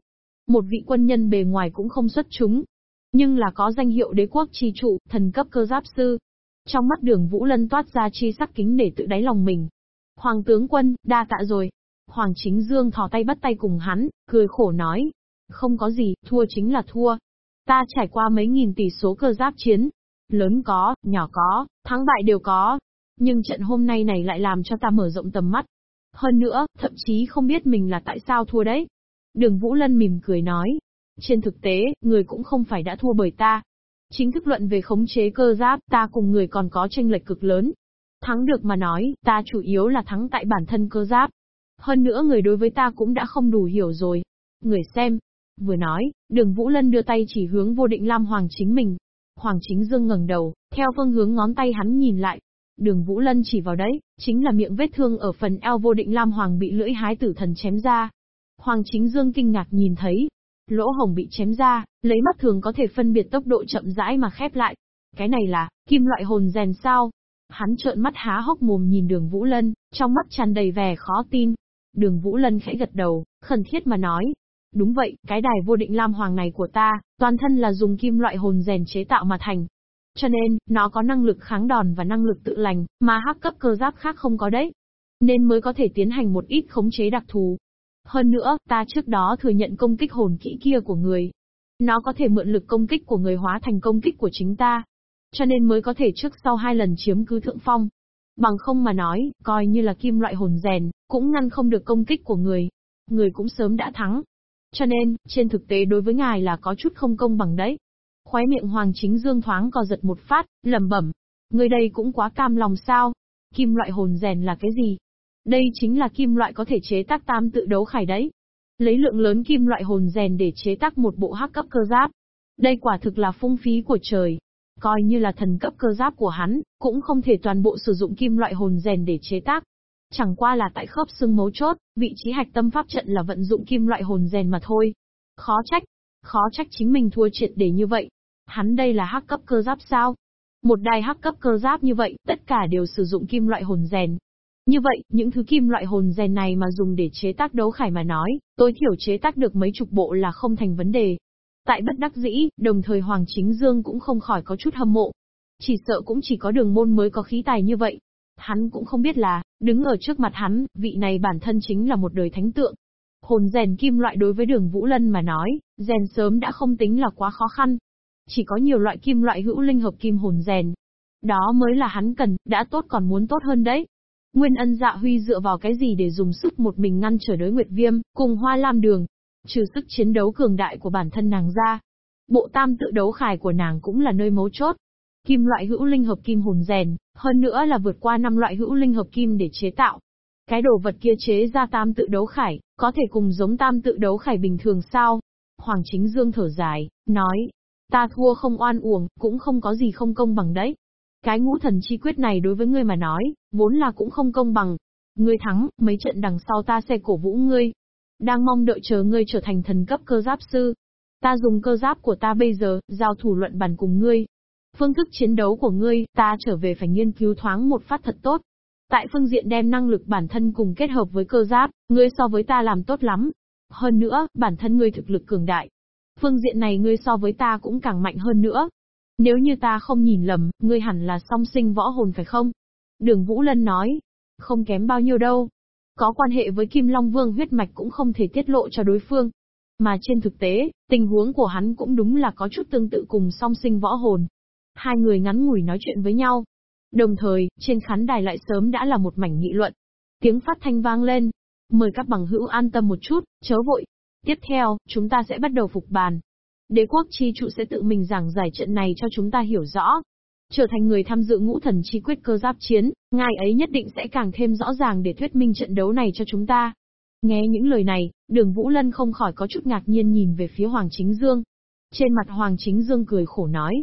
Một vị quân nhân bề ngoài cũng không xuất chúng. Nhưng là có danh hiệu đế quốc chi trụ, thần cấp cơ giáp sư. Trong mắt đường Vũ Lân toát ra chi sắc kính để tự đáy lòng mình. Hoàng tướng quân, đa tạ rồi. Hoàng Chính Dương thò tay bắt tay cùng hắn, cười khổ nói, không có gì, thua chính là thua. Ta trải qua mấy nghìn tỷ số cơ giáp chiến. Lớn có, nhỏ có, thắng bại đều có. Nhưng trận hôm nay này lại làm cho ta mở rộng tầm mắt. Hơn nữa, thậm chí không biết mình là tại sao thua đấy. Đường Vũ Lân mỉm cười nói. Trên thực tế, người cũng không phải đã thua bởi ta. Chính thức luận về khống chế cơ giáp, ta cùng người còn có tranh lệch cực lớn. Thắng được mà nói, ta chủ yếu là thắng tại bản thân cơ giáp. Hơn nữa người đối với ta cũng đã không đủ hiểu rồi. Người xem, Vừa nói, đường Vũ Lân đưa tay chỉ hướng vô định Lam Hoàng chính mình. Hoàng chính dương ngẩng đầu, theo phương hướng ngón tay hắn nhìn lại. Đường Vũ Lân chỉ vào đấy, chính là miệng vết thương ở phần eo vô định Lam Hoàng bị lưỡi hái tử thần chém ra. Hoàng chính dương kinh ngạc nhìn thấy. Lỗ hồng bị chém ra, lấy mắt thường có thể phân biệt tốc độ chậm rãi mà khép lại. Cái này là, kim loại hồn rèn sao? Hắn trợn mắt há hốc mồm nhìn đường Vũ Lân, trong mắt tràn đầy vẻ khó tin. Đường Vũ Lân khẽ gật đầu, khẩn thiết mà nói. Đúng vậy, cái đài vô định lam hoàng này của ta, toàn thân là dùng kim loại hồn rèn chế tạo mà thành. Cho nên, nó có năng lực kháng đòn và năng lực tự lành, mà hắc cấp cơ giáp khác không có đấy. Nên mới có thể tiến hành một ít khống chế đặc thù. Hơn nữa, ta trước đó thừa nhận công kích hồn kỹ kia của người. Nó có thể mượn lực công kích của người hóa thành công kích của chính ta. Cho nên mới có thể trước sau hai lần chiếm cứ thượng phong. Bằng không mà nói, coi như là kim loại hồn rèn, cũng ngăn không được công kích của người. Người cũng sớm đã thắng. Cho nên, trên thực tế đối với ngài là có chút không công bằng đấy. Khóe miệng Hoàng Chính Dương thoáng co giật một phát, lẩm bẩm. Người đây cũng quá cam lòng sao? Kim loại hồn rèn là cái gì? Đây chính là kim loại có thể chế tác tam tự đấu khải đấy. Lấy lượng lớn kim loại hồn rèn để chế tác một bộ hắc cấp cơ giáp. Đây quả thực là phung phí của trời. Coi như là thần cấp cơ giáp của hắn, cũng không thể toàn bộ sử dụng kim loại hồn rèn để chế tác. Chẳng qua là tại khớp xương mấu chốt, vị trí hạch tâm pháp trận là vận dụng kim loại hồn rèn mà thôi. Khó trách, khó trách chính mình thua triệt để như vậy. Hắn đây là hắc cấp cơ giáp sao? Một đài hắc cấp cơ giáp như vậy, tất cả đều sử dụng kim loại hồn rèn. Như vậy, những thứ kim loại hồn rèn này mà dùng để chế tác đấu khải mà nói, tối thiểu chế tác được mấy chục bộ là không thành vấn đề. Tại bất đắc dĩ, đồng thời Hoàng Chính Dương cũng không khỏi có chút hâm mộ. Chỉ sợ cũng chỉ có đường môn mới có khí tài như vậy. Hắn cũng không biết là, đứng ở trước mặt hắn, vị này bản thân chính là một đời thánh tượng. Hồn rèn kim loại đối với đường Vũ Lân mà nói, rèn sớm đã không tính là quá khó khăn. Chỉ có nhiều loại kim loại hữu linh hợp kim hồn rèn. Đó mới là hắn cần, đã tốt còn muốn tốt hơn đấy. Nguyên ân dạ huy dựa vào cái gì để dùng sức một mình ngăn trở đối Nguyệt Viêm, cùng Hoa Lam Đường, trừ sức chiến đấu cường đại của bản thân nàng ra. Bộ tam tự đấu khải của nàng cũng là nơi mấu chốt. Kim loại hữu linh hợp kim hồn rèn, hơn nữa là vượt qua năm loại hữu linh hợp kim để chế tạo. Cái đồ vật kia chế ra tam tự đấu khải, có thể cùng giống tam tự đấu khải bình thường sao? Hoàng Chính Dương thở dài, nói, ta thua không oan uổng, cũng không có gì không công bằng đấy. Cái ngũ thần chi quyết này đối với ngươi mà nói, vốn là cũng không công bằng. Ngươi thắng, mấy trận đằng sau ta sẽ cổ vũ ngươi. Đang mong đợi chờ ngươi trở thành thần cấp cơ giáp sư. Ta dùng cơ giáp của ta bây giờ, giao thủ luận bàn cùng ngươi. Phương thức chiến đấu của ngươi, ta trở về phải nghiên cứu thoáng một phát thật tốt. Tại phương diện đem năng lực bản thân cùng kết hợp với cơ giáp, ngươi so với ta làm tốt lắm. Hơn nữa, bản thân ngươi thực lực cường đại. Phương diện này ngươi so với ta cũng càng mạnh hơn nữa. Nếu như ta không nhìn lầm, ngươi hẳn là song sinh võ hồn phải không? Đường Vũ Lân nói. Không kém bao nhiêu đâu. Có quan hệ với Kim Long Vương huyết mạch cũng không thể tiết lộ cho đối phương. Mà trên thực tế, tình huống của hắn cũng đúng là có chút tương tự cùng song sinh võ hồn. Hai người ngắn ngủi nói chuyện với nhau. Đồng thời, trên khán đài lại sớm đã là một mảnh nghị luận. Tiếng phát thanh vang lên. Mời các bằng hữu an tâm một chút, chớ vội. Tiếp theo, chúng ta sẽ bắt đầu phục bàn. Đế quốc chi trụ sẽ tự mình giảng giải trận này cho chúng ta hiểu rõ. Trở thành người tham dự ngũ thần chi quyết cơ giáp chiến, ngài ấy nhất định sẽ càng thêm rõ ràng để thuyết minh trận đấu này cho chúng ta. Nghe những lời này, đường Vũ Lân không khỏi có chút ngạc nhiên nhìn về phía Hoàng Chính Dương. Trên mặt Hoàng Chính Dương cười khổ nói.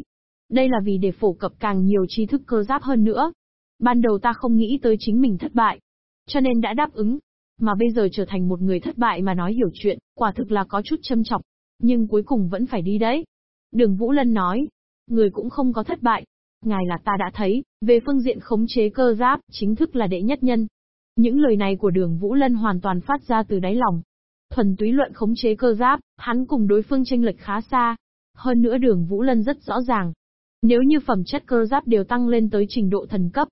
Đây là vì để phổ cập càng nhiều tri thức cơ giáp hơn nữa. Ban đầu ta không nghĩ tới chính mình thất bại. Cho nên đã đáp ứng. Mà bây giờ trở thành một người thất bại mà nói hiểu chuyện, quả thực là có chút châm chọc. Nhưng cuối cùng vẫn phải đi đấy. Đường Vũ Lân nói. Người cũng không có thất bại. Ngài là ta đã thấy, về phương diện khống chế cơ giáp, chính thức là đệ nhất nhân. Những lời này của đường Vũ Lân hoàn toàn phát ra từ đáy lòng. Thuần túy luận khống chế cơ giáp, hắn cùng đối phương tranh lệch khá xa. Hơn nữa đường Vũ Lân rất rõ ràng. Nếu như phẩm chất cơ giáp đều tăng lên tới trình độ thần cấp,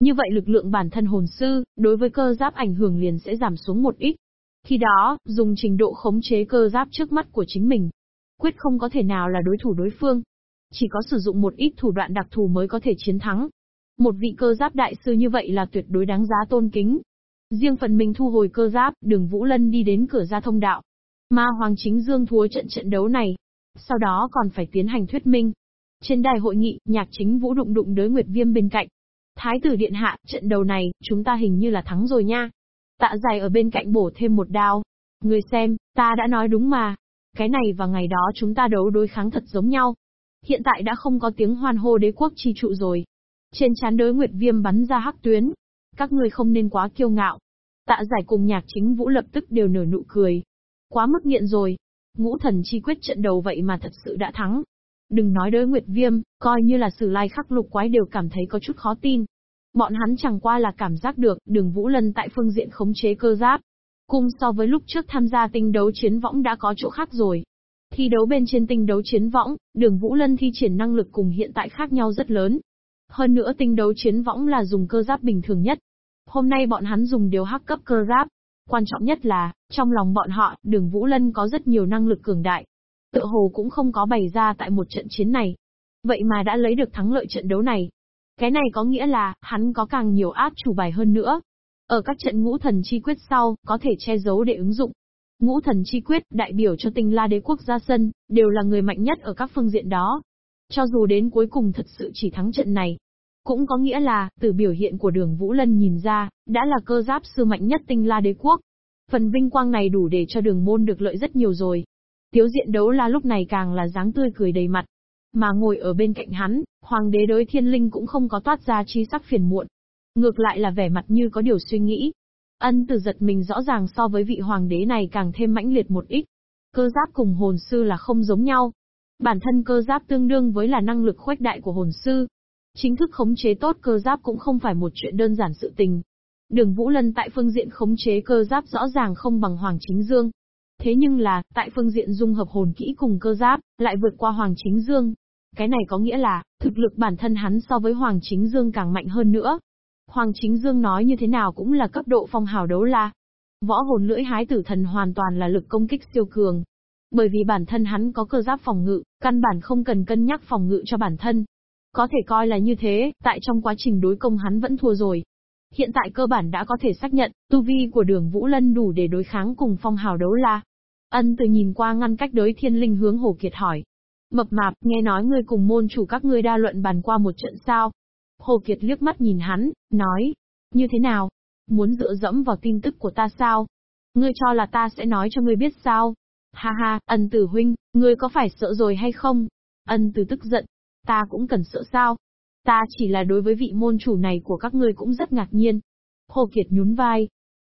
như vậy lực lượng bản thân hồn sư, đối với cơ giáp ảnh hưởng liền sẽ giảm xuống một ít. Khi đó, dùng trình độ khống chế cơ giáp trước mắt của chính mình, quyết không có thể nào là đối thủ đối phương. Chỉ có sử dụng một ít thủ đoạn đặc thù mới có thể chiến thắng. Một vị cơ giáp đại sư như vậy là tuyệt đối đáng giá tôn kính. Riêng phần mình thu hồi cơ giáp, đường Vũ Lân đi đến cửa ra thông đạo. Ma Hoàng Chính Dương thua trận trận đấu này. Sau đó còn phải tiến hành thuyết minh. Trên đài hội nghị, nhạc chính Vũ đụng đụng đới Nguyệt Viêm bên cạnh. Thái tử điện hạ, trận đầu này, chúng ta hình như là thắng rồi nha. Tạ dài ở bên cạnh bổ thêm một đao. Người xem, ta đã nói đúng mà. Cái này và ngày đó chúng ta đấu đối kháng thật giống nhau. Hiện tại đã không có tiếng hoan hô đế quốc chi trụ rồi. Trên chán đới Nguyệt Viêm bắn ra hắc tuyến. Các ngươi không nên quá kiêu ngạo. Tạ giải cùng nhạc chính vũ lập tức đều nở nụ cười. Quá mức nghiện rồi. Ngũ thần chi quyết trận đầu vậy mà thật sự đã thắng. Đừng nói đối Nguyệt Viêm, coi như là sử lai khắc lục quái đều cảm thấy có chút khó tin. Bọn hắn chẳng qua là cảm giác được đường Vũ Lân tại phương diện khống chế cơ giáp. cùng so với lúc trước tham gia tinh đấu chiến võng đã có chỗ khác rồi. Thi đấu bên trên tinh đấu chiến võng, đường Vũ Lân thi triển năng lực cùng hiện tại khác nhau rất lớn. Hơn nữa tinh đấu chiến võng là dùng cơ giáp bình thường nhất. Hôm nay bọn hắn dùng điều hắc cấp cơ giáp. Quan trọng nhất là, trong lòng bọn họ, đường Vũ Lân có rất nhiều năng lực cường đại. Tựa hồ cũng không có bày ra tại một trận chiến này. Vậy mà đã lấy được thắng lợi trận đấu này. Cái này có nghĩa là, hắn có càng nhiều áp chủ bài hơn nữa. Ở các trận ngũ thần chi quyết sau, có thể che giấu để ứng dụng. Ngũ thần chi quyết, đại biểu cho tinh la đế quốc gia sân, đều là người mạnh nhất ở các phương diện đó. Cho dù đến cuối cùng thật sự chỉ thắng trận này, cũng có nghĩa là, từ biểu hiện của đường Vũ Lân nhìn ra, đã là cơ giáp sư mạnh nhất tinh la đế quốc. Phần vinh quang này đủ để cho đường môn được lợi rất nhiều rồi. Tiếu diện đấu la lúc này càng là dáng tươi cười đầy mặt. Mà ngồi ở bên cạnh hắn, hoàng đế đối thiên linh cũng không có toát ra chi sắc phiền muộn. Ngược lại là vẻ mặt như có điều suy nghĩ. Ân từ giật mình rõ ràng so với vị hoàng đế này càng thêm mãnh liệt một ít. Cơ giáp cùng hồn sư là không giống nhau. Bản thân cơ giáp tương đương với là năng lực khuếch đại của hồn sư. Chính thức khống chế tốt cơ giáp cũng không phải một chuyện đơn giản sự tình. Đường Vũ Lân tại phương diện khống chế cơ giáp rõ ràng không bằng Hoàng Chính Dương. Thế nhưng là, tại phương diện dung hợp hồn kỹ cùng cơ giáp, lại vượt qua Hoàng Chính Dương. Cái này có nghĩa là, thực lực bản thân hắn so với Hoàng Chính Dương càng mạnh hơn nữa. Hoàng Chính Dương nói như thế nào cũng là cấp độ phong hào đấu la. Võ hồn lưỡi hái tử thần hoàn toàn là lực công kích siêu cường. Bởi vì bản thân hắn có cơ giáp phòng ngự, căn bản không cần cân nhắc phòng ngự cho bản thân. Có thể coi là như thế, tại trong quá trình đối công hắn vẫn thua rồi. Hiện tại cơ bản đã có thể xác nhận, tu vi của đường Vũ Lân đủ để đối kháng cùng phong hào đấu la. Ân từ nhìn qua ngăn cách đối thiên linh hướng Hồ Kiệt hỏi. Mập mạp, nghe nói ngươi cùng môn chủ các ngươi đa luận bàn qua một trận sao? Hồ Kiệt liếc mắt nhìn hắn, nói. Như thế nào? Muốn dựa dẫm vào tin tức của ta sao? Ngươi cho là ta sẽ nói cho ngươi biết sao? Ha ha, ân tử huynh, ngươi có phải sợ rồi hay không? Ân tử tức giận. Ta cũng cần sợ sao? Ta chỉ là đối với vị môn chủ này của các ngươi cũng rất ngạc nhiên. Hồ Kiệt nhún vai.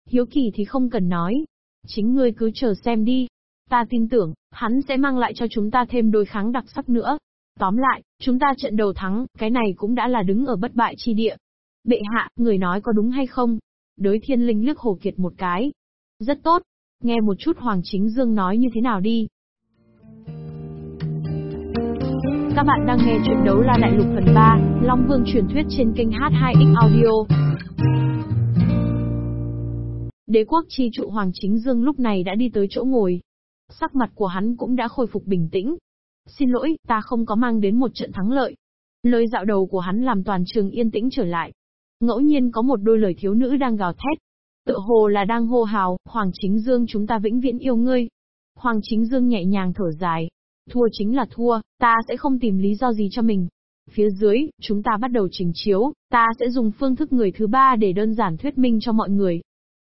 Hiếu kỳ thì không cần nói. Chính ngươi cứ chờ xem đi. Ta tin tưởng, hắn sẽ mang lại cho chúng ta thêm đôi kháng đặc sắc nữa. Tóm lại, chúng ta trận đầu thắng, cái này cũng đã là đứng ở bất bại chi địa. Bệ hạ, người nói có đúng hay không? Đới thiên linh liếc Hồ Kiệt một cái. Rất tốt. Nghe một chút Hoàng Chính Dương nói như thế nào đi. Các bạn đang nghe chuyện đấu la đại lục phần 3, Long Vương truyền thuyết trên kênh H2X Audio. Đế quốc chi trụ Hoàng Chính Dương lúc này đã đi tới chỗ ngồi. Sắc mặt của hắn cũng đã khôi phục bình tĩnh. Xin lỗi, ta không có mang đến một trận thắng lợi. Lời dạo đầu của hắn làm toàn trường yên tĩnh trở lại. Ngẫu nhiên có một đôi lời thiếu nữ đang gào thét. Tự hồ là đang hô hào, Hoàng Chính Dương chúng ta vĩnh viễn yêu ngươi. Hoàng Chính Dương nhẹ nhàng thở dài, Thua chính là thua, ta sẽ không tìm lý do gì cho mình. Phía dưới, chúng ta bắt đầu trình chiếu, ta sẽ dùng phương thức người thứ ba để đơn giản thuyết minh cho mọi người.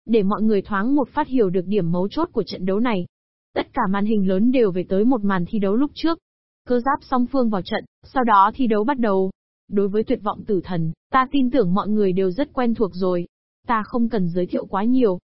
Để mọi người thoáng một phát hiểu được điểm mấu chốt của trận đấu này. Tất cả màn hình lớn đều về tới một màn thi đấu lúc trước. Cơ giáp song phương vào trận, sau đó thi đấu bắt đầu. Đối với tuyệt vọng tử thần, ta tin tưởng mọi người đều rất quen thuộc rồi. Ta không cần giới thiệu quá nhiều.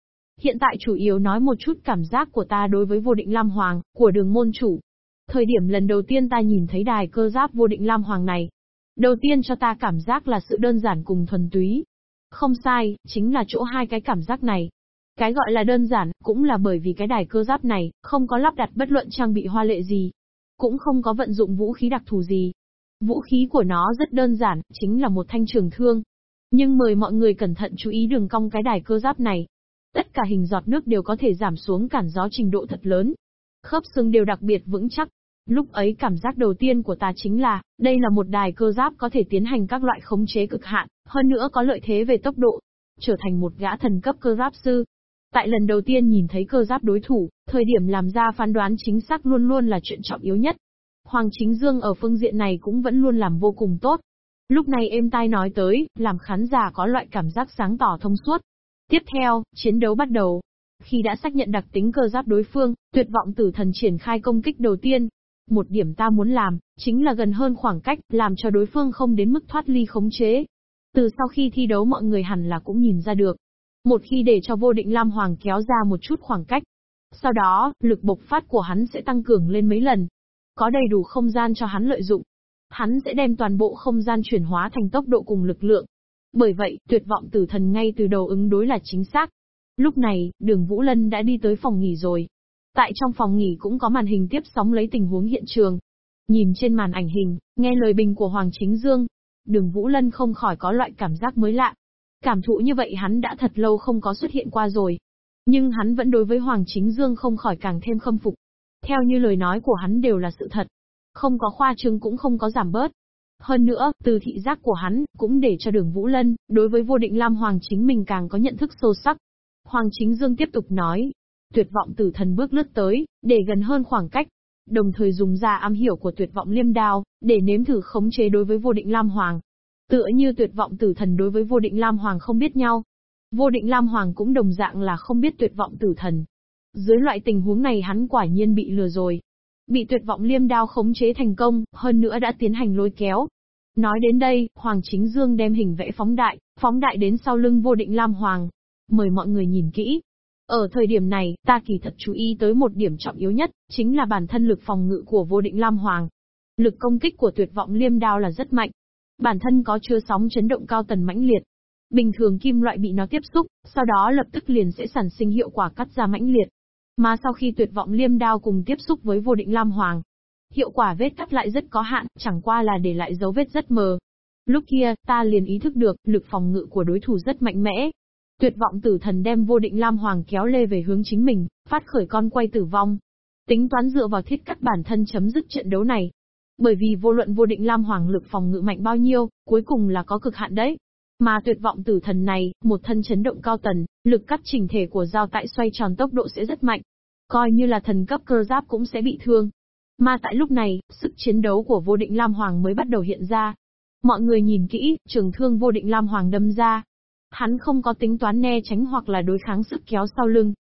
Hiện tại chủ yếu nói một chút cảm giác của ta đối với vô định Lam Hoàng, của đường môn chủ. Thời điểm lần đầu tiên ta nhìn thấy đài cơ giáp vô định Lam Hoàng này, đầu tiên cho ta cảm giác là sự đơn giản cùng thuần túy. Không sai, chính là chỗ hai cái cảm giác này. Cái gọi là đơn giản, cũng là bởi vì cái đài cơ giáp này, không có lắp đặt bất luận trang bị hoa lệ gì. Cũng không có vận dụng vũ khí đặc thù gì. Vũ khí của nó rất đơn giản, chính là một thanh trường thương. Nhưng mời mọi người cẩn thận chú ý đường cong cái đài cơ giáp này. Tất cả hình giọt nước đều có thể giảm xuống cản gió trình độ thật lớn. Khớp xương đều đặc biệt vững chắc, Lúc ấy cảm giác đầu tiên của ta chính là, đây là một đài cơ giáp có thể tiến hành các loại khống chế cực hạn, hơn nữa có lợi thế về tốc độ, trở thành một gã thần cấp cơ giáp sư. Tại lần đầu tiên nhìn thấy cơ giáp đối thủ, thời điểm làm ra phán đoán chính xác luôn luôn là chuyện trọng yếu nhất. Hoàng Chính Dương ở phương diện này cũng vẫn luôn làm vô cùng tốt. Lúc này êm tai nói tới, làm khán giả có loại cảm giác sáng tỏ thông suốt. Tiếp theo, chiến đấu bắt đầu. Khi đã xác nhận đặc tính cơ giáp đối phương, tuyệt vọng tử thần triển khai công kích đầu tiên, một điểm ta muốn làm, chính là gần hơn khoảng cách, làm cho đối phương không đến mức thoát ly khống chế. Từ sau khi thi đấu mọi người hẳn là cũng nhìn ra được. Một khi để cho vô định Lam Hoàng kéo ra một chút khoảng cách. Sau đó, lực bộc phát của hắn sẽ tăng cường lên mấy lần. Có đầy đủ không gian cho hắn lợi dụng. Hắn sẽ đem toàn bộ không gian chuyển hóa thành tốc độ cùng lực lượng. Bởi vậy, tuyệt vọng tử thần ngay từ đầu ứng đối là chính xác. Lúc này, đường Vũ Lân đã đi tới phòng nghỉ rồi. Tại trong phòng nghỉ cũng có màn hình tiếp sóng lấy tình huống hiện trường. Nhìn trên màn ảnh hình, nghe lời bình của Hoàng Chính Dương, đường Vũ Lân không khỏi có loại cảm giác mới lạ. Cảm thụ như vậy hắn đã thật lâu không có xuất hiện qua rồi. Nhưng hắn vẫn đối với Hoàng Chính Dương không khỏi càng thêm khâm phục. Theo như lời nói của hắn đều là sự thật. Không có khoa trương cũng không có giảm bớt. Hơn nữa, từ thị giác của hắn, cũng để cho đường Vũ Lân, đối với vô định Lam Hoàng chính mình càng có nhận thức sâu sắc. Hoàng chính Dương tiếp tục nói, tuyệt vọng tử thần bước lướt tới, để gần hơn khoảng cách. Đồng thời dùng ra am hiểu của tuyệt vọng liêm đao, để nếm thử khống chế đối với vô định Lam Hoàng. Tựa như tuyệt vọng tử thần đối với vô định Lam Hoàng không biết nhau. Vô định Lam Hoàng cũng đồng dạng là không biết tuyệt vọng tử thần. Dưới loại tình huống này hắn quả nhiên bị lừa rồi. Bị tuyệt vọng liêm đao khống chế thành công, hơn nữa đã tiến hành lôi kéo. Nói đến đây, Hoàng Chính Dương đem hình vẽ phóng đại, phóng đại đến sau lưng vô định Lam Hoàng. Mời mọi người nhìn kỹ. Ở thời điểm này, ta kỳ thật chú ý tới một điểm trọng yếu nhất, chính là bản thân lực phòng ngự của vô định Lam Hoàng. Lực công kích của tuyệt vọng liêm đao là rất mạnh. Bản thân có chứa sóng chấn động cao tần mãnh liệt. Bình thường kim loại bị nó tiếp xúc, sau đó lập tức liền sẽ sản sinh hiệu quả cắt ra mãnh liệt. Mà sau khi tuyệt vọng liêm đao cùng tiếp xúc với vô định Lam Hoàng, hiệu quả vết cắt lại rất có hạn, chẳng qua là để lại dấu vết rất mờ. Lúc kia, ta liền ý thức được, lực phòng ngự của đối thủ rất mạnh mẽ. Tuyệt vọng tử thần đem vô định Lam Hoàng kéo lê về hướng chính mình, phát khởi con quay tử vong. Tính toán dựa vào thiết cắt bản thân chấm dứt trận đấu này. Bởi vì vô luận vô định Lam Hoàng lực phòng ngự mạnh bao nhiêu, cuối cùng là có cực hạn đấy. Mà tuyệt vọng tử thần này, một thân chấn động cao tần, lực cắt chỉnh thể của dao tại xoay tròn tốc độ sẽ rất mạnh. Coi như là thần cấp cơ giáp cũng sẽ bị thương. Mà tại lúc này, sức chiến đấu của vô định Lam Hoàng mới bắt đầu hiện ra. Mọi người nhìn kỹ, trường thương vô định Lam Hoàng đâm ra. Hắn không có tính toán né tránh hoặc là đối kháng sức kéo sau lưng.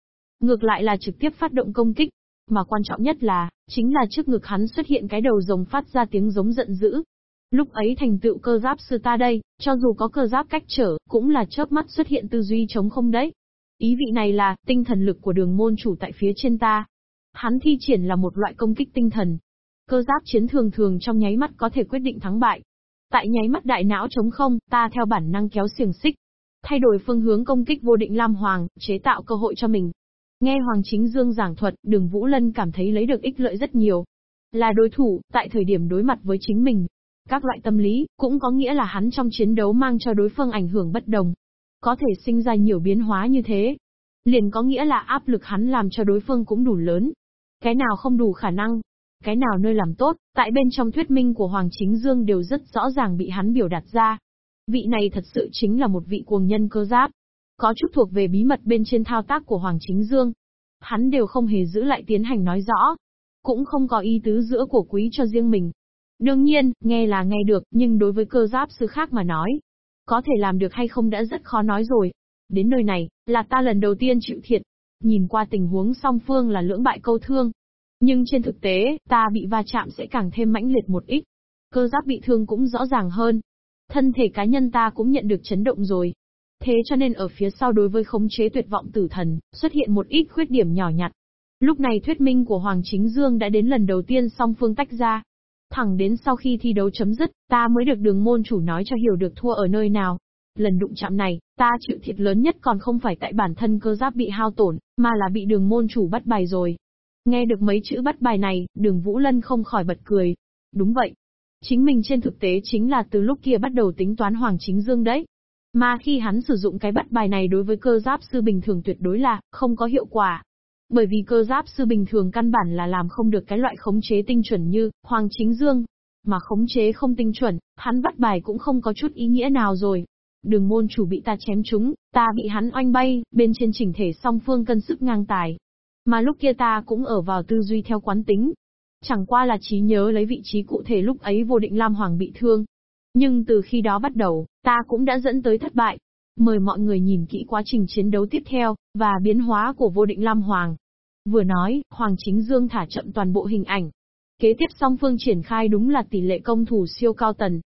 Ngược lại là trực tiếp phát động công kích. Mà quan trọng nhất là, chính là trước ngực hắn xuất hiện cái đầu rồng phát ra tiếng giống giận dữ. Lúc ấy thành tựu cơ giáp sư ta đây, cho dù có cơ giáp cách trở, cũng là chớp mắt xuất hiện tư duy chống không đấy. Ý vị này là, tinh thần lực của đường môn chủ tại phía trên ta. Hắn thi triển là một loại công kích tinh thần. Cơ giáp chiến thường thường trong nháy mắt có thể quyết định thắng bại. Tại nháy mắt đại não chống không, ta theo bản năng kéo xiềng xích. Thay đổi phương hướng công kích vô định Lam Hoàng, chế tạo cơ hội cho mình. Nghe Hoàng Chính Dương giảng thuật, đường Vũ Lân cảm thấy lấy được ích lợi rất nhiều. Là đối thủ, tại thời điểm đối mặt với chính mình, các loại tâm lý, cũng có nghĩa là hắn trong chiến đấu mang cho đối phương ảnh hưởng bất đồng. Có thể sinh ra nhiều biến hóa như thế. Liền có nghĩa là áp lực hắn làm cho đối phương cũng đủ lớn. Cái nào không đủ khả năng, cái nào nơi làm tốt, tại bên trong thuyết minh của Hoàng Chính Dương đều rất rõ ràng bị hắn biểu đạt ra. Vị này thật sự chính là một vị cuồng nhân cơ giáp. Có chút thuộc về bí mật bên trên thao tác của Hoàng Chính Dương. Hắn đều không hề giữ lại tiến hành nói rõ. Cũng không có ý tứ giữa của quý cho riêng mình. Đương nhiên, nghe là nghe được, nhưng đối với cơ giáp sư khác mà nói, có thể làm được hay không đã rất khó nói rồi. Đến nơi này, là ta lần đầu tiên chịu thiệt. Nhìn qua tình huống song phương là lưỡng bại câu thương. Nhưng trên thực tế, ta bị va chạm sẽ càng thêm mãnh liệt một ít. Cơ giáp bị thương cũng rõ ràng hơn. Thân thể cá nhân ta cũng nhận được chấn động rồi. Thế cho nên ở phía sau đối với khống chế tuyệt vọng tử thần, xuất hiện một ít khuyết điểm nhỏ nhặt. Lúc này thuyết minh của Hoàng Chính Dương đã đến lần đầu tiên song phương tách ra. Thẳng đến sau khi thi đấu chấm dứt, ta mới được đường môn chủ nói cho hiểu được thua ở nơi nào. Lần đụng chạm này, ta chịu thiệt lớn nhất còn không phải tại bản thân cơ giáp bị hao tổn, mà là bị đường môn chủ bắt bài rồi. Nghe được mấy chữ bắt bài này, đường Vũ Lân không khỏi bật cười. Đúng vậy. Chính mình trên thực tế chính là từ lúc kia bắt đầu tính toán Hoàng Chính Dương đấy. Mà khi hắn sử dụng cái bắt bài này đối với cơ giáp sư bình thường tuyệt đối là không có hiệu quả. Bởi vì cơ giáp sư bình thường căn bản là làm không được cái loại khống chế tinh chuẩn như Hoàng Chính Dương. Mà khống chế không tinh chuẩn, hắn bắt bài cũng không có chút ý nghĩa nào rồi. Đường môn chủ bị ta chém trúng, ta bị hắn oanh bay, bên trên chỉnh thể song phương cân sức ngang tài. Mà lúc kia ta cũng ở vào tư duy theo quán tính. Chẳng qua là trí nhớ lấy vị trí cụ thể lúc ấy vô định Lam Hoàng bị thương. Nhưng từ khi đó bắt đầu, ta cũng đã dẫn tới thất bại. Mời mọi người nhìn kỹ quá trình chiến đấu tiếp theo, và biến hóa của vô định Lam Hoàng. Vừa nói, Hoàng Chính Dương thả chậm toàn bộ hình ảnh. Kế tiếp song phương triển khai đúng là tỷ lệ công thủ siêu cao tần.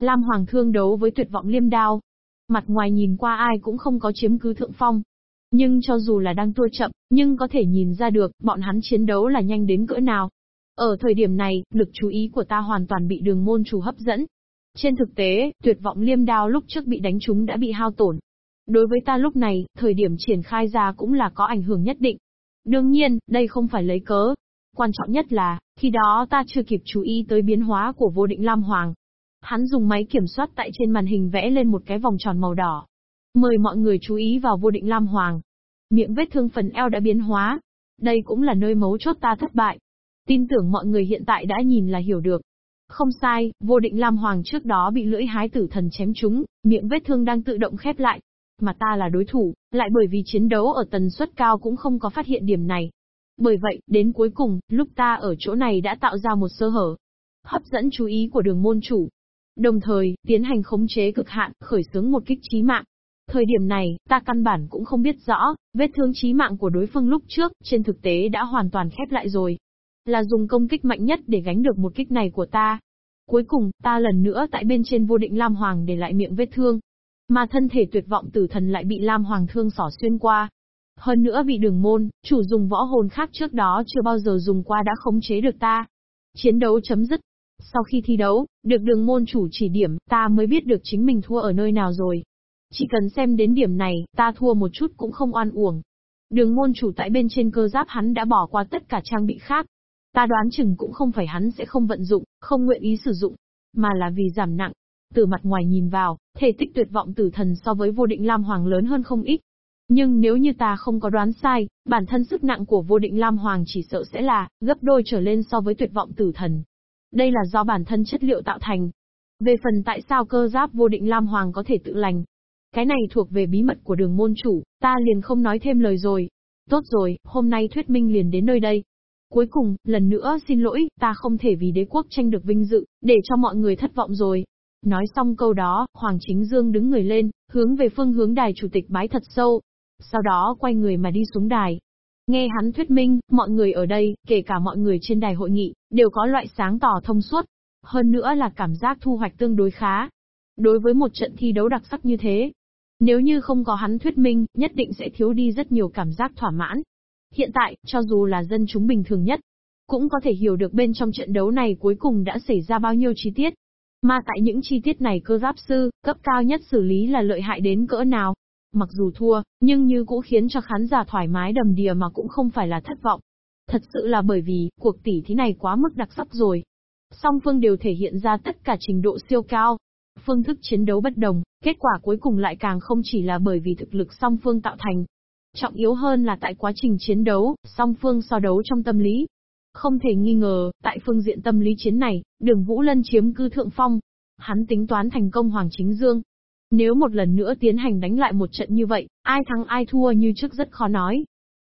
Lam Hoàng thương đấu với tuyệt vọng liêm đao. Mặt ngoài nhìn qua ai cũng không có chiếm cứ thượng phong. Nhưng cho dù là đang tua chậm, nhưng có thể nhìn ra được, bọn hắn chiến đấu là nhanh đến cỡ nào. Ở thời điểm này, lực chú ý của ta hoàn toàn bị đường môn chủ hấp dẫn. Trên thực tế, tuyệt vọng liêm đao lúc trước bị đánh trúng đã bị hao tổn. Đối với ta lúc này, thời điểm triển khai ra cũng là có ảnh hưởng nhất định. Đương nhiên, đây không phải lấy cớ. Quan trọng nhất là, khi đó ta chưa kịp chú ý tới biến hóa của vô định Lam Hoàng. Hắn dùng máy kiểm soát tại trên màn hình vẽ lên một cái vòng tròn màu đỏ. Mời mọi người chú ý vào vô định Lam Hoàng. Miệng vết thương phần eo đã biến hóa. Đây cũng là nơi mấu chốt ta thất bại. Tin tưởng mọi người hiện tại đã nhìn là hiểu được. Không sai, vô định Lam Hoàng trước đó bị lưỡi hái tử thần chém trúng, miệng vết thương đang tự động khép lại. Mà ta là đối thủ, lại bởi vì chiến đấu ở tần suất cao cũng không có phát hiện điểm này. Bởi vậy, đến cuối cùng, lúc ta ở chỗ này đã tạo ra một sơ hở. Hấp dẫn chú ý của đường môn chủ. Đồng thời, tiến hành khống chế cực hạn, khởi xướng một kích chí mạng. Thời điểm này, ta căn bản cũng không biết rõ, vết thương chí mạng của đối phương lúc trước, trên thực tế đã hoàn toàn khép lại rồi. Là dùng công kích mạnh nhất để gánh được một kích này của ta. Cuối cùng, ta lần nữa tại bên trên vô định Lam Hoàng để lại miệng vết thương. Mà thân thể tuyệt vọng tử thần lại bị Lam Hoàng thương sỏ xuyên qua. Hơn nữa bị đường môn, chủ dùng võ hồn khác trước đó chưa bao giờ dùng qua đã khống chế được ta. Chiến đấu chấm dứt. Sau khi thi đấu, được đường môn chủ chỉ điểm, ta mới biết được chính mình thua ở nơi nào rồi. Chỉ cần xem đến điểm này, ta thua một chút cũng không oan uổng. Đường môn chủ tại bên trên cơ giáp hắn đã bỏ qua tất cả trang bị khác. Ta đoán chừng cũng không phải hắn sẽ không vận dụng, không nguyện ý sử dụng, mà là vì giảm nặng. Từ mặt ngoài nhìn vào, thể tích tuyệt vọng tử thần so với vô định Lam Hoàng lớn hơn không ít. Nhưng nếu như ta không có đoán sai, bản thân sức nặng của vô định Lam Hoàng chỉ sợ sẽ là gấp đôi trở lên so với tuyệt vọng tử thần. Đây là do bản thân chất liệu tạo thành. Về phần tại sao cơ giáp vô định Lam Hoàng có thể tự lành, cái này thuộc về bí mật của đường môn chủ, ta liền không nói thêm lời rồi. Tốt rồi, hôm nay thuyết minh liền đến nơi đây. Cuối cùng, lần nữa xin lỗi, ta không thể vì đế quốc tranh được vinh dự, để cho mọi người thất vọng rồi. Nói xong câu đó, Hoàng Chính Dương đứng người lên, hướng về phương hướng đài chủ tịch bái thật sâu. Sau đó quay người mà đi xuống đài. Nghe hắn thuyết minh, mọi người ở đây, kể cả mọi người trên đài hội nghị, đều có loại sáng tỏ thông suốt. Hơn nữa là cảm giác thu hoạch tương đối khá. Đối với một trận thi đấu đặc sắc như thế, nếu như không có hắn thuyết minh, nhất định sẽ thiếu đi rất nhiều cảm giác thỏa mãn. Hiện tại, cho dù là dân chúng bình thường nhất, cũng có thể hiểu được bên trong trận đấu này cuối cùng đã xảy ra bao nhiêu chi tiết. Mà tại những chi tiết này cơ giáp sư, cấp cao nhất xử lý là lợi hại đến cỡ nào. Mặc dù thua, nhưng như cũng khiến cho khán giả thoải mái đầm đìa mà cũng không phải là thất vọng. Thật sự là bởi vì, cuộc tỷ thí này quá mức đặc sắc rồi. Song phương đều thể hiện ra tất cả trình độ siêu cao. Phương thức chiến đấu bất đồng, kết quả cuối cùng lại càng không chỉ là bởi vì thực lực song phương tạo thành. Trọng yếu hơn là tại quá trình chiến đấu, song phương so đấu trong tâm lý. Không thể nghi ngờ, tại phương diện tâm lý chiến này, đường Vũ Lân chiếm cư thượng phong. Hắn tính toán thành công Hoàng Chính Dương. Nếu một lần nữa tiến hành đánh lại một trận như vậy, ai thắng ai thua như trước rất khó nói.